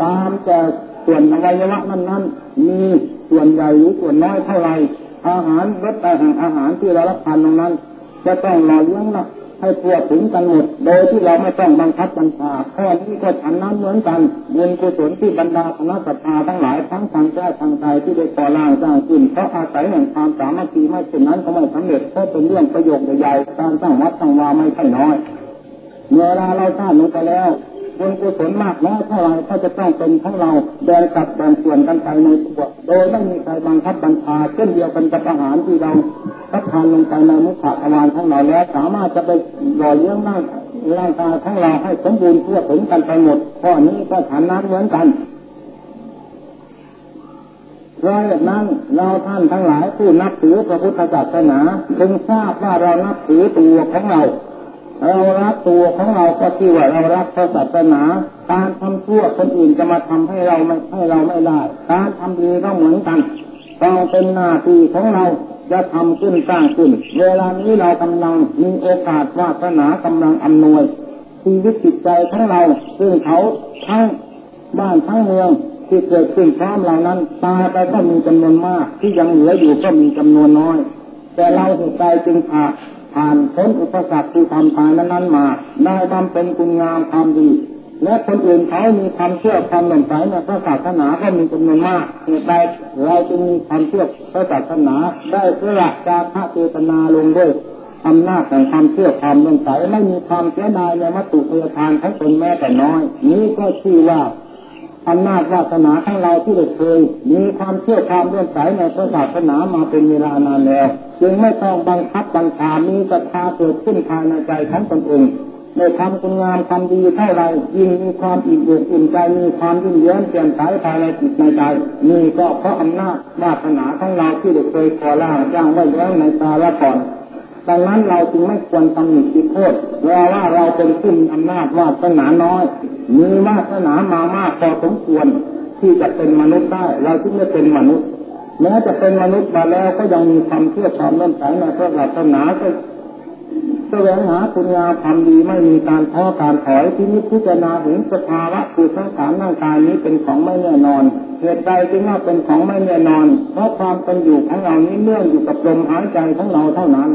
ตามแต่ส่วนอวัยวะนั้นๆมีส่วนใหญ่หรือส่วนน้อยเท่าไรอาหารรสแต่แห่งอาหารที่เรารับทานตรงนั้น จะต้องหล่อเลี้ยงนะให้ทั่วถึงกันหมดโดยที่เราไม่ต้องบังคับบัญชาข้อนี้ก็ฉันนั้นเหมือนกันบุญกุศลที่บรรดาคณะสัตยาทั้งหลายทั้งทางแก้ทางใจที่ได้ก่อร่างสร้างขึ้นเพราะอาศัยแห่งความสามัคคีไม่เช่นนั้นก็ไม่สำเร็จเพราะเป็นเรื่องประโยชน์ใหญ่การสร้างวัดสร้างวาไม่ใช่น้อย เมื่อเราสร้างลงไปแล้วบุญกุศลมากน้อยเท่าไรก็จะต้องเป็นของเราแบ่งกับแบ่งส่วนกันไปในตัวโดยไม่มีใครบังคับบัญชาเช่นเดียวกันกับอาหารที่เรารับทานลงไปในมุขทวารของเราแล้วสามารถจะไปหล่อเลี้ยงร่างร่างกายของเราให้สมบูรณ์ทั่วถึงกันไปหมดข้อนี้ก็ฐานนั้นเหมือนกันเพราะเหตุนั้นเราท่านทั้งหลายผู้นับถือพระพุทธศาสนาจึงทราบว่าเรานับถือตัวของเรา เรารักตัวของเราก็ที่ว่าเรารักพระศาสนา การทำชั่วคนอื่นจะมาทำให้เราไม่ให้เราไม่ได้การทำดีก็เหมือนกันต้องเป็นหน้าที่ของเราจะทำขึ้นสร้างขึ้น เวลานี้เรากำลังมีโอกาสวาสนากำลังอำนวยชีวิตจิตใจของเราซึ่งเขาทั้งบ้านทั้งเมืองที่เกิดขึ้นพร้อมเหล่านั้นตายไปก็มีจำนวนมาก ที่ยังเหลืออยู่ก็มีจำนวนน้อย แต่เราจิตใจจึงผ่า ผ่านพ้นอุปสรรคที่ทำตายนั้นๆมา ได้ทำเป็นคุณงามความดี และคนอื่นเขามีความเชื่อความหลงใสในพระศาสนาก็มีจำนวนมากเหตุใดเราจึงมีความเชื่อพระศาสนาได้เพื่อจากพระเจตนาลงด้วยอำนาจแห่งความเชื่อความเลื่อมใสไม่มีความเสียดายในวัตถุพยทานทั้งตนแม้แต่น้อย นี้ก็ชื่อว่า อำนาจวาสนาทั้งเราที่ได้เคยมีความเชื่อความเลื่อมใสในพระศาสนามาเป็นเวลานานแล้วจึงไม่ต้องบังคับบัญชามีศรัทธาเกิดขึ้นภายในใจทั้งตนเองในทำคุณงามทำดีเท่าไรยิ่งมีความอิ่มเอิบอิ่มใจมีความยิ่งเย้มเปลี่ยนสายภายในจิตในใจนี่ก็เพราะอำนาจวาสนาของเราที่ได้เคยขอล่างจ้างไว้แล้วในตาละก่อน ดังนั้นเราจึงไม่ควรตำหนิติโทษเพราว่าเราเป็นผู้มีอำนาจวาสนาน้อย มีวาสนามามากพอสมควรที่จะเป็นมนุษย์ได้ เราจึงไม่เป็นมนุษย์แม้จะเป็นมนุษย์มาแล้วก็ยังมีความเชื่อความเลื่อมใสในพระศาสนาก็แสวงหาคุณงามความดีไม่มีการท้อการถอยที่นิพพิจารณาถึงสภาวะคือสังขารร่างกายนี้เป็นของไม่แน่นอนเหตุใดจึงว่าเป็นของไม่แน่นอน เพราะความเป็นอยู่ของเรานี้เนื่องอยู่กับลมหายใจของเราเท่านั้น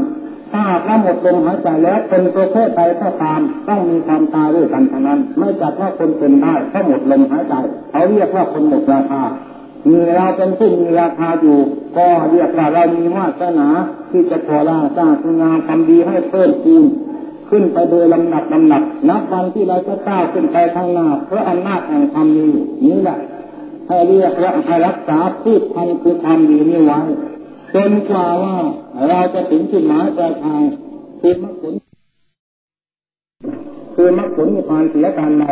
ถ้าหากว่าหมดลมหายใจแล้วเป็นประเภทใดก็ตามต้องมีความตายด้วยกันทั้งนั้น ไม่จัดว่าคนเป็นได้เพราหมดลมหายใจเขาเรียกว่าคนหมดราคามีเราเป็นผู้มีราคาอยู่ ก็เรียกว่าเรามีวาสนาที่จะขอร่างสร้างคุณงามทำดีให้เพิ่มพูนขึ้นไปโดยลำดับลำดับนับวันที่เราจะก้าวขึ้นไปข้างหน้าเพราะอำนาจแห่งความดีนี้แหละให้เรียกว่าให้รักษาพืชพันธุ์คือความดีนี้ไว้ จนกว่าว่าเราจะถึงจุดหมายปลายทางคือมรรคผลคือมรรคผลมีความเสียการใด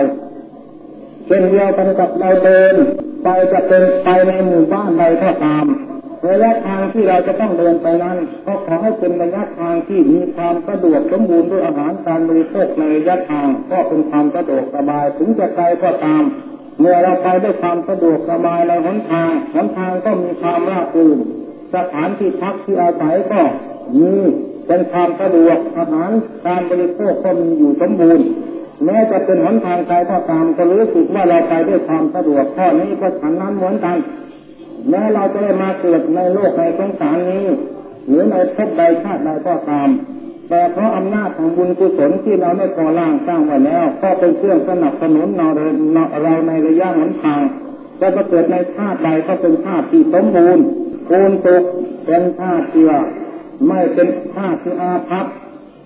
เช่นเดียวกันกับเราเดินไปจะเป็นไปในหมู่บ้านใดก็ตามระยะทางที่เราจะต้องเดินไปนั้นก็ขอให้เป็นระยะทางที่มีความสะดวกสมบูรณ์ด้วยอาหารการบริโภคในระยะทางก็เป็นความสะดวกสบายถึงจะไกลก็ตาม เมื่อเราไปด้วยความสะดวกสบายในหนทางหนทางก็มีความราบรื่น สถานที่พักที่อาศัยก็มีเป็นความสะดวกอาหารการบริโภคก็มีอยู่สมบูรณ์แม้จะเป็นหนทางไกลก็ตามก็รู้สึกว่าเราไปด้วยความสะดวกข้อนี้ก็ฉันนั้นเหมือนกันแม้เราจะได้มาเกิดในโลกในสงสารนี้ หรือในภพใดชาติใดก็ตาม แต่เพราะอำนาจของบุญกุศลที่เราได้ก่อร่างสร้างไว้แล้ว ก็เป็นเครื่องสนับสนุนเราเราในระยะหนทางจะเกิดในชาติใดก็เป็นชาติที่สมบูรณ์ คูณตกเป็นชาติที่ว่าไม่เป็นชาติที่อาภัพ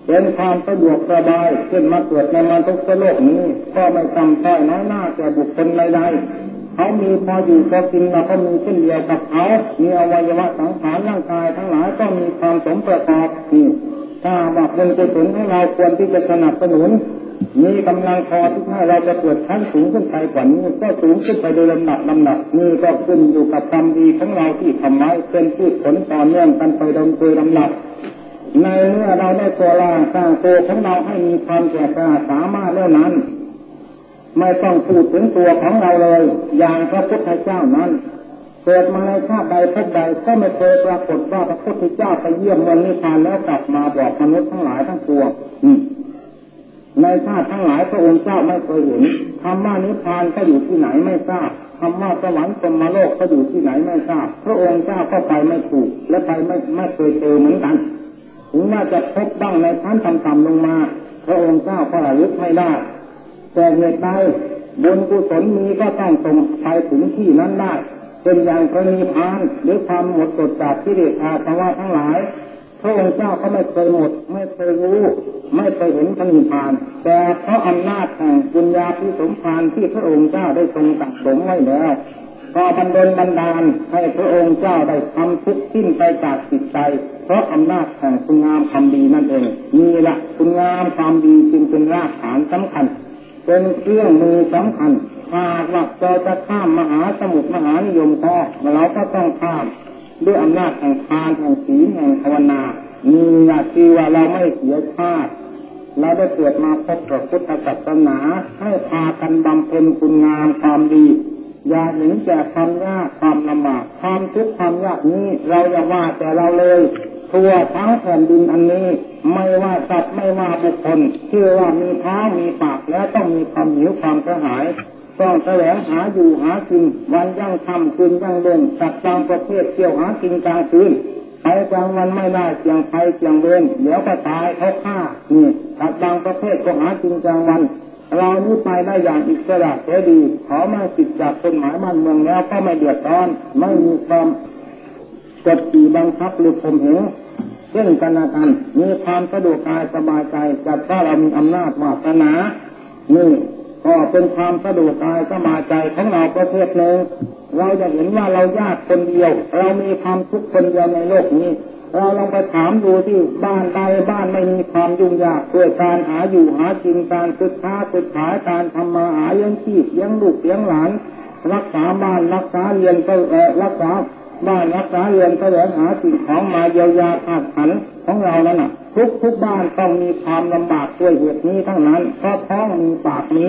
เป็นความสะดวกสบายเช่นมาเกิดในมนุษย์โลกนี้ ก็ไม่จำต้อยน้อยหน้าแก่บุคคลใดๆเขามีพออยู่พอกินเราก็มีเช่นเดียวกับเขามีอวัยวะสังขารร่างกายทั้งหลายก็มีความสมประกอบนี่ถ้าว่าเป็นกุศลของเราควรที่จะสนับสนุน มีกำลังพอที่ให้เราจะเกิดชั้นสูงขึ้นไปกว่านี้ก็สูงขึ้นไปโดยลำดับลำดับนี่ก็ขึ้นอยู่กับความดีของเราที่ทำไว้เป็นพืชผลต่อเนื่องกันไปโดยลำดับในเมื่อเราได้ตัวร่างสร้างตัวของเราให้มีความแก่กล้าสามารถเรื่องนั้น ไม่ต้องพูดถึงตัวของเราเลย อย่างพระพุทธเจ้านั้นเกิดมาในชาติใดพบใดก็ไม่เคยปรากฏว่าพระพุทธเจ้าไปเยี่ยมเมืองนิพพานแล้วกลับมาบอกมนุษย์ทั้งหลายทั้งปวง ในชาติทั้งหลายพระองค์เจ้าไม่เคยเห็นคำว่านิพพานก็อยู่ที่ไหนไม่ทราบคำว่าสวรรค์สมโลกก็อยู่ที่ไหนไม่ทราบ พระองค์เจ้าก็ไปไม่ถูก และไปไม่ไม่เคยเจอเหมือนกันถึงว่าจะพบบ้างในชั้นต่ำๆลงมา พระองค์เจ้าก็ระลึกไม่ได้ แต่เหตุใดบุญกุศลมีก็ต้องตรงไปถึงที่นั้นได้ เป็นอย่างกรณีพานหรือความหมดจดจากที่เดชอาสวะทั้งหลาย พระองค์เจ้าก็ไม่เคยหมด ไม่เคยรู้ ไม่เคยเห็นพระนิพพาน แต่เพราะอำนาจแห่งบุญญาพิสมภารที่พระองค์เจ้าได้ทรงสั่งสมไว้แล้วพอบันเดลบันดาลให้พระองค์เจ้าได้ทำทุกสิ้นไปจากจิตใจ เพราะอำนาจแห่งคุณงามความดีนั่นเองนี่ละคุณงามความดีจึงเป็นรากฐานสำคัญ เป็นเครื่องมือสำคัญหากว่าเราจะข้ามมหาสมุทรมหานิยมก็เราก็ต้องข้าม ด้วยอำนาจแห่งทานแห่งศีลแห่งภาวนามีหน้าที่ว่าเราไม่เสียชาติเราได้เกิดมาพบกับพุทธศาสนาให้พากันบำเพ็ญคุณงามความดีอย่าหนีแก่ความยากความลำบากความทุกข์ความยากนี้เราอย่าว่าแต่เราเลยทั่วทั้งแผ่นดินอันนี้ ไม่ว่าสัตว์ไม่ว่าบุคคลเชื่อว่ามีเท้ามีปากและต้องมีความหิวความกระหาย ต้องแสวงหาอยู่หากินวันยั่งค่ำคืนยั่งเด่นสัตว์บางประเภทเกี่ยวหากินกลางคืนไปกลางวันไม่ได้เสียงไฟเสียงเวรเดี๋ยวก็ตายเขาฆ่านี่สัตว์บางประเภทก็หากินกลางวัน เรานี้ไปได้อย่างอิสระเสรีขอมาติดจากกฎหมายบ้านเมืองแล้วก็ไม่เดือดร้อนไม่มีความกดขี่บังคับหรือข่มเหงเช่นกันละกันมีความสะดวกกายสบายใจจัดว่าเรามีอำนาจวาสนานี่ ก็เป็นความสะดวกกายสบายใจของเราประเภทหนึ่งเราจะเห็นว่าเรายากคนเดียว เรามีความทุกข์คนเดียวในโลกนี้ เราลองไปถามดูที่บ้านใดบ้านไม่มีความยุ่งยากด้วยการหาอยู่หากินการศึกษาศึกษาการทำมาหาเลี้ยงชีพเลี้ยงลูกเลี้ยงหลาน รักษาบ้านรักษาเรียนก็รักษาบ้านรักษาเรือนแสวงหาสิ่งของมาเยียวยาขาดขันของเราแล้วน่ะ ทุกทุกบ้านต้องมีความลำบากด้วยเหตุนี้ทั้งนั้นเพราะท้องมีปากมี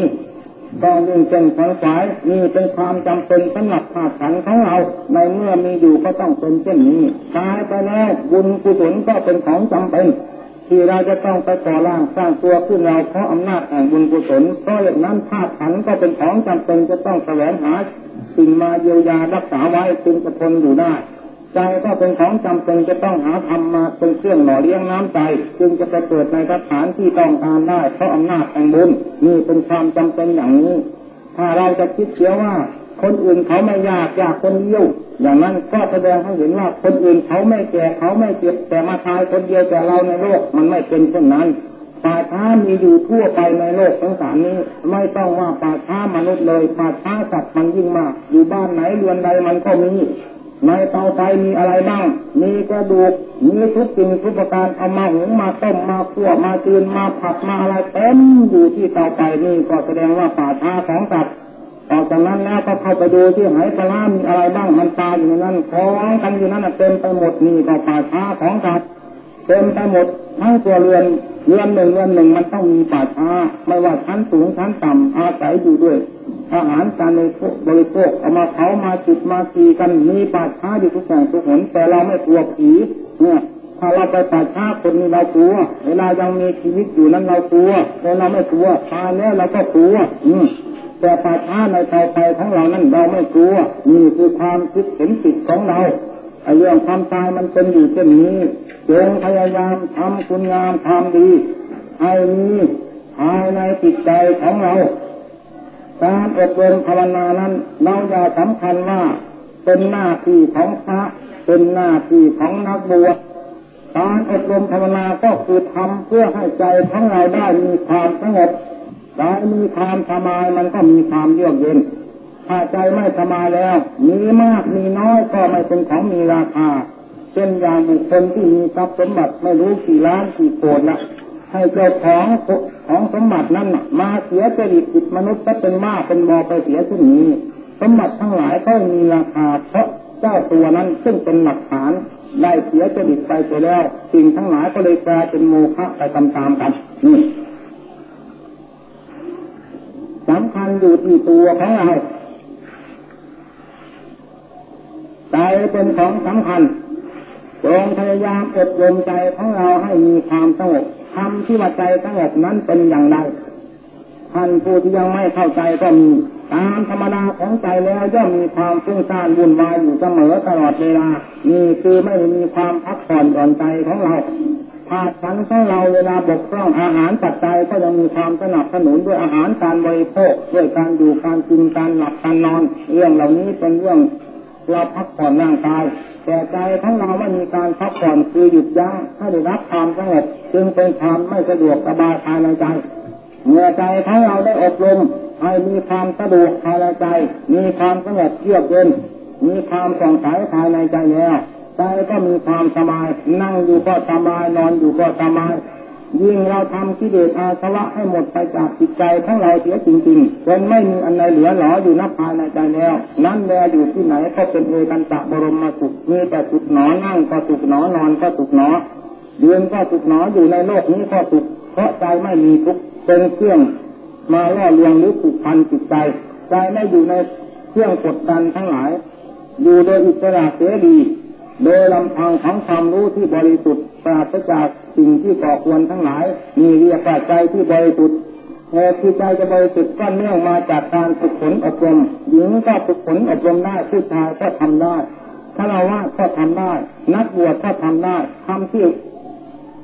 ต้องยิ่งเจงฝังสายนี่เป็นความจำเป็นสำหรับขาดขันของเรา ในเมื่อมีอยู่ก็ต้องเป็นเช่นนี้ตายไปแล้วบุญกุศลก็เป็นของจำเป็นที่เราจะต้องไปก่อร่างสร้างตัวขึ้นเราเพราะอำนาจแห่งบุญกุศลเพราะอย่างนั้นธาตุขันก็เป็นของจำเป็นจะต้องแสวงหาสิ่งมาเยียวยารักษาไว้จึงจะทนอยู่ได้ ใจก็เป็นของจำเป็นจะต้องหาธรรมมาเป็นเครื่องหล่อเลี้ยงน้ำใจจึงจะไปเกิดในสถานที่ต้องการได้เพราะอำนาจแห่งบุญนี่เป็นความจำเป็นอย่างนี้ ถ้าเราจะคิดเสียว่า คนอื่นเขาไม่ยากอยากคนเดียวอย่างนั้นก็แสดงให้เห็นว่าคนอื่นเขาไม่แก่เขาไม่เจ็บแต่มาทายคนเดียวแต่เราในโลกมันไม่เป็นเช่นนั้นป่าช้ามีอยู่ทั่วไปในโลกทั้งสามนี้ ไม่ต้องว่าป่าช้ามนุษย์เลยป่าช้าสัตว์มันยิ่งมาก อยู่บ้านไหนเรือนใดมันก็มี ในเตาไฟมีอะไรบ้าง มีกระดูก มีทุกสิ่งทุกประการเอามาหุงมาต้มมาคั่วมาจืนมาผัดมาอะไรเต็มอยู่ที่เตาไฟนี่ก็แสดงว่าป่าช้าของสัตว์ต่อจากนั้นแล้วก็เข้าไปดูที่ไหปลามีอะไรบ้างมันตายอยู่ในนั้นของกันอยู่นั้นเต็มไปหมดนี่ก็ป่าช้าของสัตว์เต็มไปหมดทั้งตัวเรือนเรือนหนึ่งเรือนหนึ่งมันต้องมีป่าช้า ไม่ว่าชั้นสูงชั้นต่ำอาศัยอยู่ด้วย อาหารการในบริโภคเอามาเผามาจุดมาตีกันมีป่าช้าอยู่ทุกแห่งทุกหนแต่เราไม่กลัวผีเนี่ยถ้าเราไปป่าช้าคนนี้เรากลัวเวลายังมีชีวิตอยู่นั้นเรากลัวแต่เราไม่กลัวตายแล้วเราก็กลัว อืมแต่ป่าช้าในเตาไฟของเรานั้นเราไม่กลัวนี่คือความคิดเห็นผิดของเราไอ้เรื่องความตายมันเป็นอยู่เช่นนี้จงพยายามทำคุณงามความดีให้มีภายในจิตใจของเรา การอบรมภาวนานั้น เราอย่าสำคัญว่าเป็นหน้าที่ของพระเป็นหน้าที่ของนักบวชการอบรมภาวนาก็คือทำเพื่อให้ใจของเราได้มีความสงบใจมีความสบายมันก็มีความเยือกเย็นถ้าใจไม่สบายแล้ว มีมากมีน้อยก็ไม่เป็นของมีราคา เช่นอย่างบุคคลที่มีทรัพย์สมบัติไม่รู้กี่ล้านกี่โกดละ ให้เจ้าของของสมบัตินั้นมาเสียจริตจิตมนุษย์ก็เป็นมาเป็นบอไปเสียที่นี้สมบัติทั้งหลายก็มีราคาเพราะเจ้าตัวนั้นซึ่งเป็นหลักฐานได้เสียจริตไปไปแล้วสิ่งทั้งหลายก็เลยกลายเป็นโมฆะไปตามๆกันนี่สำคัญอยู่ที่ตัวของเราใจเป็นของสำคัญจงพยายามอบรมใจของเราให้มีความสงบ ทำที่ว่าใจสงบนั้นเป็นอย่างไรท่านผู้ที่ยังไม่เข้าใจก็มีตามธรรมดาของใจแล้วย่อมมีความฟุ้งซ่านวุ่นวายอยู่เสมอตลอดเวลา นี่คือไม่มีความพักผ่อนหย่อนใจของเราภาชันของเราเวลาบกพร่องอาหารปัจจัยก็ยังมีความสนับสนุนด้วยอาหารการบริโภคด้วยการอยู่การกินการหลับการนอน เรื่องเหล่านี้เป็นเรื่องเราพักผ่อนร่างกาย แต่ใจของเราไม่มีการพักผ่อนคือหยุดยั้งให้ได้รับความสงบจึงเป็นความไม่สะดวกสบายภายในใจเมื่อใจของเราได้อบรมให้มีความสะดวกภายในใจ มีความสงบเยือกเย็นมีความสงสัยภายในใจแล้วใจก็มีความสบาย นั่งอยู่ก็สบายนอนอยู่ก็สบาย ยิ่งเราทำกิเลสอาสวะให้หมดไปจากจิตใจของเราเสียจริงๆจนไม่มีอันใดเหลือหลออยู่นับภายในใจแล้ว นั้นแลอยู่ที่ไหนก็เป็นเอกันตะบรมมาสุขมีแต่สุขหนอนั่งก็สุขหนอนอนก็สุขหนอเดือนก็สุขหนออยู่ในโลกนี้ก็สุขเพราะใจไม่มีทุกข์เป็นเครื่องมาล่อเลียงหรือผูกพันจิตใจใจไม่อยู่ในเครื่องกดดันทั้งหลาย อยู่โดยอิสระเสรีโดยลำพังของความรู้ที่บริสุทธิ์ ปราศจากสิ่งที่ก่อควรทั้งหลายมีเรียกว่าใจที่บริสุทธิ์เหตุที่ใจจะบริสุทธิ์ก็เนื่องมาจากการฝึกฝนอบรมหญิงก็ฝึกฝนอบรมได้ผู้ชายก็ทำได้ถ้าเราว่าก็ทำได้ นักบวชก็ทำได้ทำที่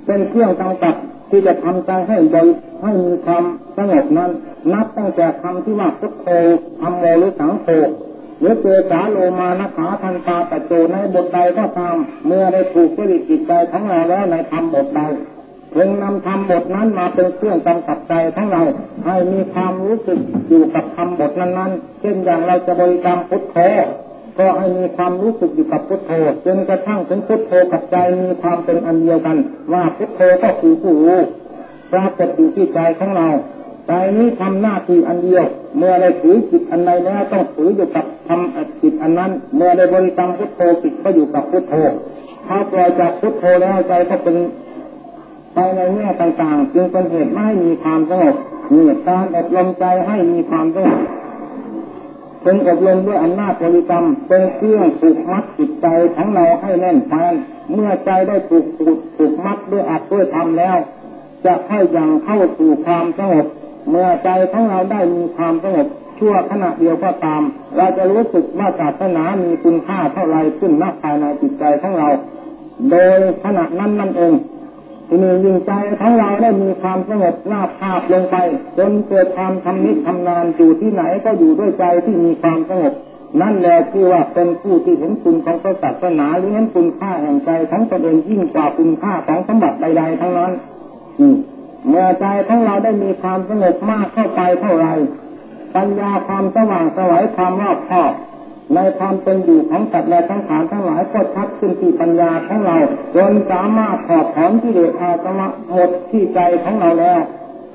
เป็นเครื่องกำกับที่จะทำใจให้บริให้มีความสงบนั้น นับตั้งแต่คำที่ว่าพุทโธธรรมโมหรือสังโฆ หรือเจสาโลมานะขาทันตาตะโจในบทใดก็ตาม เมื่อได้ถูกจริตจิตใจทั้งเราแล้วในธรรมบทใดพึงนำธรรมบทนั้นมาเป็นเครื่องกำกับใจทั้งเราให้มีความรู้สึกอยู่กับธรรมบทนั้นๆ เช่นอย่างเราจะบริกรรมพุทโธก็ให้มีความรู้สึกอยู่กับพุทโธจนกระทั่งถึงพุทโธกับใจมีความเป็นอันเดียวกัน ว่าพุทโธก็คือผู้รู้ปรากฏอยู่ที่ใจของเราใจนี้ทำหน้าที่อันเดียว เมื่อได้ถือจิตอันใดแล้วต้องถืออยู่กับ ทำจิตอันนั้น เมื่อได้บริกรรมพุทโธจิตก็อยู่กับพุทโธถ้าปล่อยจากพุทโธแล้วใจก็เป็นไปในแง่ต่างๆ จึงเป็นเหตุไม่ให้มีความสงบนี่การอบรมใจให้มีความสงบเป็นอบรมด้วยอำนาจบริกรรมเป็นเครื่องผูกมัดจิตใจของเราให้แน่นแฟนเมื่อใจได้ถูกผูกมัดด้วยอัดด้วยทำแล้ว จะให้ยังเข้าสู่ความสงบ เมื่อใจของเราได้มีความสงบ ชั่วขณะเดียวก็ตาม เราจะรู้สึกว่าศาสนามีคุณค่าเท่าไรขึ้นนักภายในจิตใจของเรา โดยขณะนั้นนั่นเองทีนี้ยิ่งใจของเราได้มีความสงบหน้าภาพลงไป จนเกิดความทำนิทำนานอยู่ที่ไหนก็อยู่ด้วยใจที่มีความสงบนั่นแหละที่ว่าเป็นผู้ที่เห็นคุณของพระศาสนาหรือเห็นคุณค่าแห่งใจของตนเองยิ่งกว่าคุณค่าของสมบัติใดๆทั้งนั้นเมื่อใจของเราได้มีความสงบมากเข้าไปเท่าไร ปัญญาความสว่างสวัยความรอบคอบในความเป็นอยู่ของสัตว์และทั้งขานทั้งหลายก็ชัดขึ้นที่ปัญญาของเราจนสามารถถอดถอนที่เดชออาสมะหมดที่ใจของเราแล้ว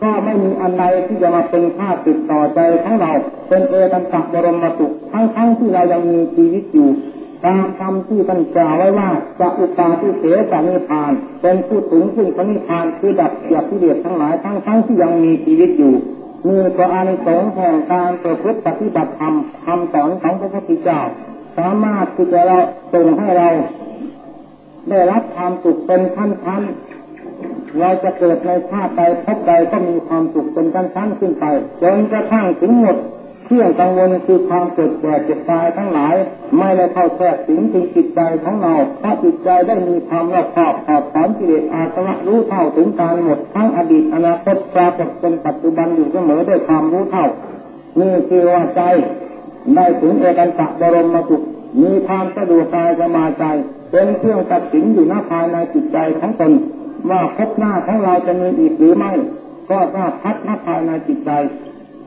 ก็ไม่มีอันใดที่จะมาเป็นข้าติดต่อใจของเรา เป็นเอตันตะบรมสุขทั้งทั้งที่เรายังมีชีวิตอยู่ตามคำที่ท่านกล่าวไว้ว่าจะอุปาทิเสสนิพาน เป็นผู้ถึงซึ่งพระนิพานคือดับเกียรติเดชทั้งหลายทั้งทั้งที่ยังมีชีวิตอยู่ มีพระอานิสงส์แห่งการประพฤติปฏิบัติธรรมคำสอนของพระพุทธเจ้า สามารถที่จะเราส่งให้เรา ได้รับความสุขเป็นขั้นๆเราจะเกิดในชาติใดพบใดก็มีความสุขเป็นขั้นๆขึ้นไปจนกระทั่งถึงหมด เครื่องกังวลคือความเกิดแก่เจ็บตายทั้งหลาย ไม่ได้เข้าแทรกถึงถึงจิตใจของเราเพราจิตใจได้มีความรอบคอบขอบถอนกิเลสอาสวะรู้เท่าถึงการหมดทั้งอดีตอนาคตปรากฏเป็นปัจจุบันอยู่เสมอด้วยความรู้เท่านี่คือว่าใจได้ถึงเอกันตะบรมสุขมีความสะดวกกายสมาใจ เป็นเครื่องตัดสินอยู่หน้าภายในจิตใจของตนว่าพบหน้าของเราจะมีอีกหรือไม่ ก็ทราบพัดหน้าภายในจิตใจ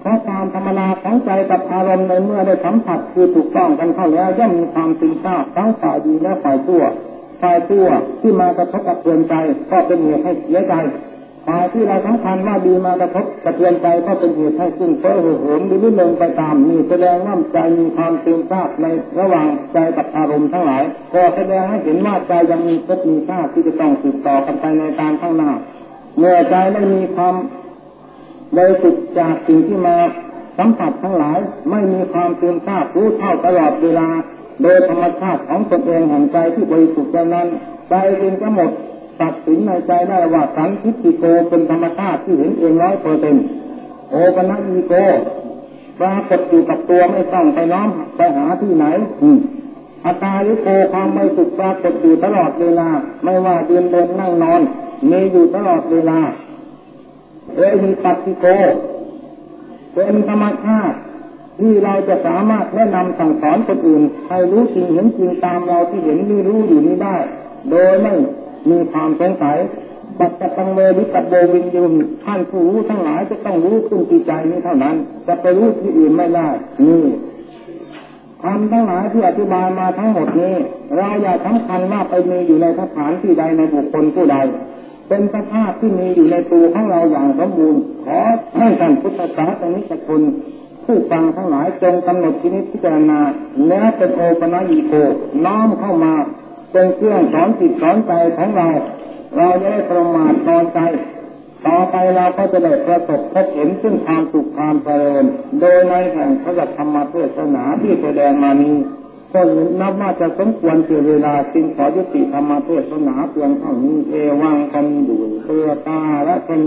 เพราะความธรรมดาของใจกับอารมณ์ในเมื่อได้สัมผัสคือถูกต้องกันเข้าแล้วย่อมมีความตึงทราบทั้งฝ่ายดีและฝ่ายชั่วฝ่ายชั่วที่มากระทบกระเทือนใจก็เป็นเหตุให้เสียใจฝ่ายที่เราสำคัญว่าดีมากระทบกระเทือนใจก็เป็นเหตุให้ซึ่งเฟ้อเหิมหรือลื่นลงไปตามนี่แสดงว่าใจมีความตึงทราบในระหว่างใจกับอารมณ์ทั้งหลาย ก็แสดงให้เห็นว่าใจยังมีพบมีค่าที่จะต้องสืบต่อกันไปในการข้างหน้าเมื่อใจไม่มีความ เลยติดจากสิ่งที่มาสัมผัสทั้งหลายไม่มีความเตือนทราบรู้เท่าตลอดเวลา โดยธรรมชาติของตนเองแห่งใจที่บริสุทธิ์นั้นใจจึงจะหมดตัดสินในใจได้ว่าสันทิฏฐิโกเป็นธรรมชาติที่เห็นเองร้อยเปอร์เซ็นโอปนัอีโกปรากฏอยู่กับตัวไม่ต้องไปน้อมไปหาที่ไหนอัตารลิโกความไม่สุขปรากฏอยู่ตลอดเวลา ไม่ว่าเดินเดินนั่งนอนมีอยู่ตลอดเวลา เอหิปัสสิโก เป็นธรรมชาติที่เราจะสามารถแนะนำสั่งสอนคนอื่นให้รู้จริงเห็นจริงตามเราที่เห็นนี่รู้อยู่นี้ได้ โดยไม่มีความสงสัยปัจจตังเวริตโบวินยุมท่านผู้รู้ทั้งหลายจะต้องรู้ขึ้นที่ใจนี้เท่านั้น จะไปรู้ที่อื่นไม่ได้นี่ทำทั้งหลายที่อธิบายมาทั้งหมดนี้ เราอย่าสำคัญว่าไปมีอยู่ในสถานที่ใดในบุคคลผู้ใด เป็นสภาพที่มีอยู่ในตัวของเราอย่างสมบูรณ์ขอให้ท่านพุทธศาสนิกชนผู้ฟังทั้งหลายจงกำหนดที่นี้พิจารณาและเป็นโอปนัยีโกน้อมเข้ามาเป็นเครื่องสอนจิตสอนใจของเรา เราจะได้ประมาทนอนใจ ต่อไปเราก็จะได้ประสบพบเห็นซึ่งความสุขความเจริญโดยในแห่งพระธรรมเทศนาที่แสดงมานี้ ก็นับว่าจะสมควรเสียเวลาจึงขอยุติธรรมเทศนาเพียงเท่านี้เอวังกันดูเพื่อตาและกัน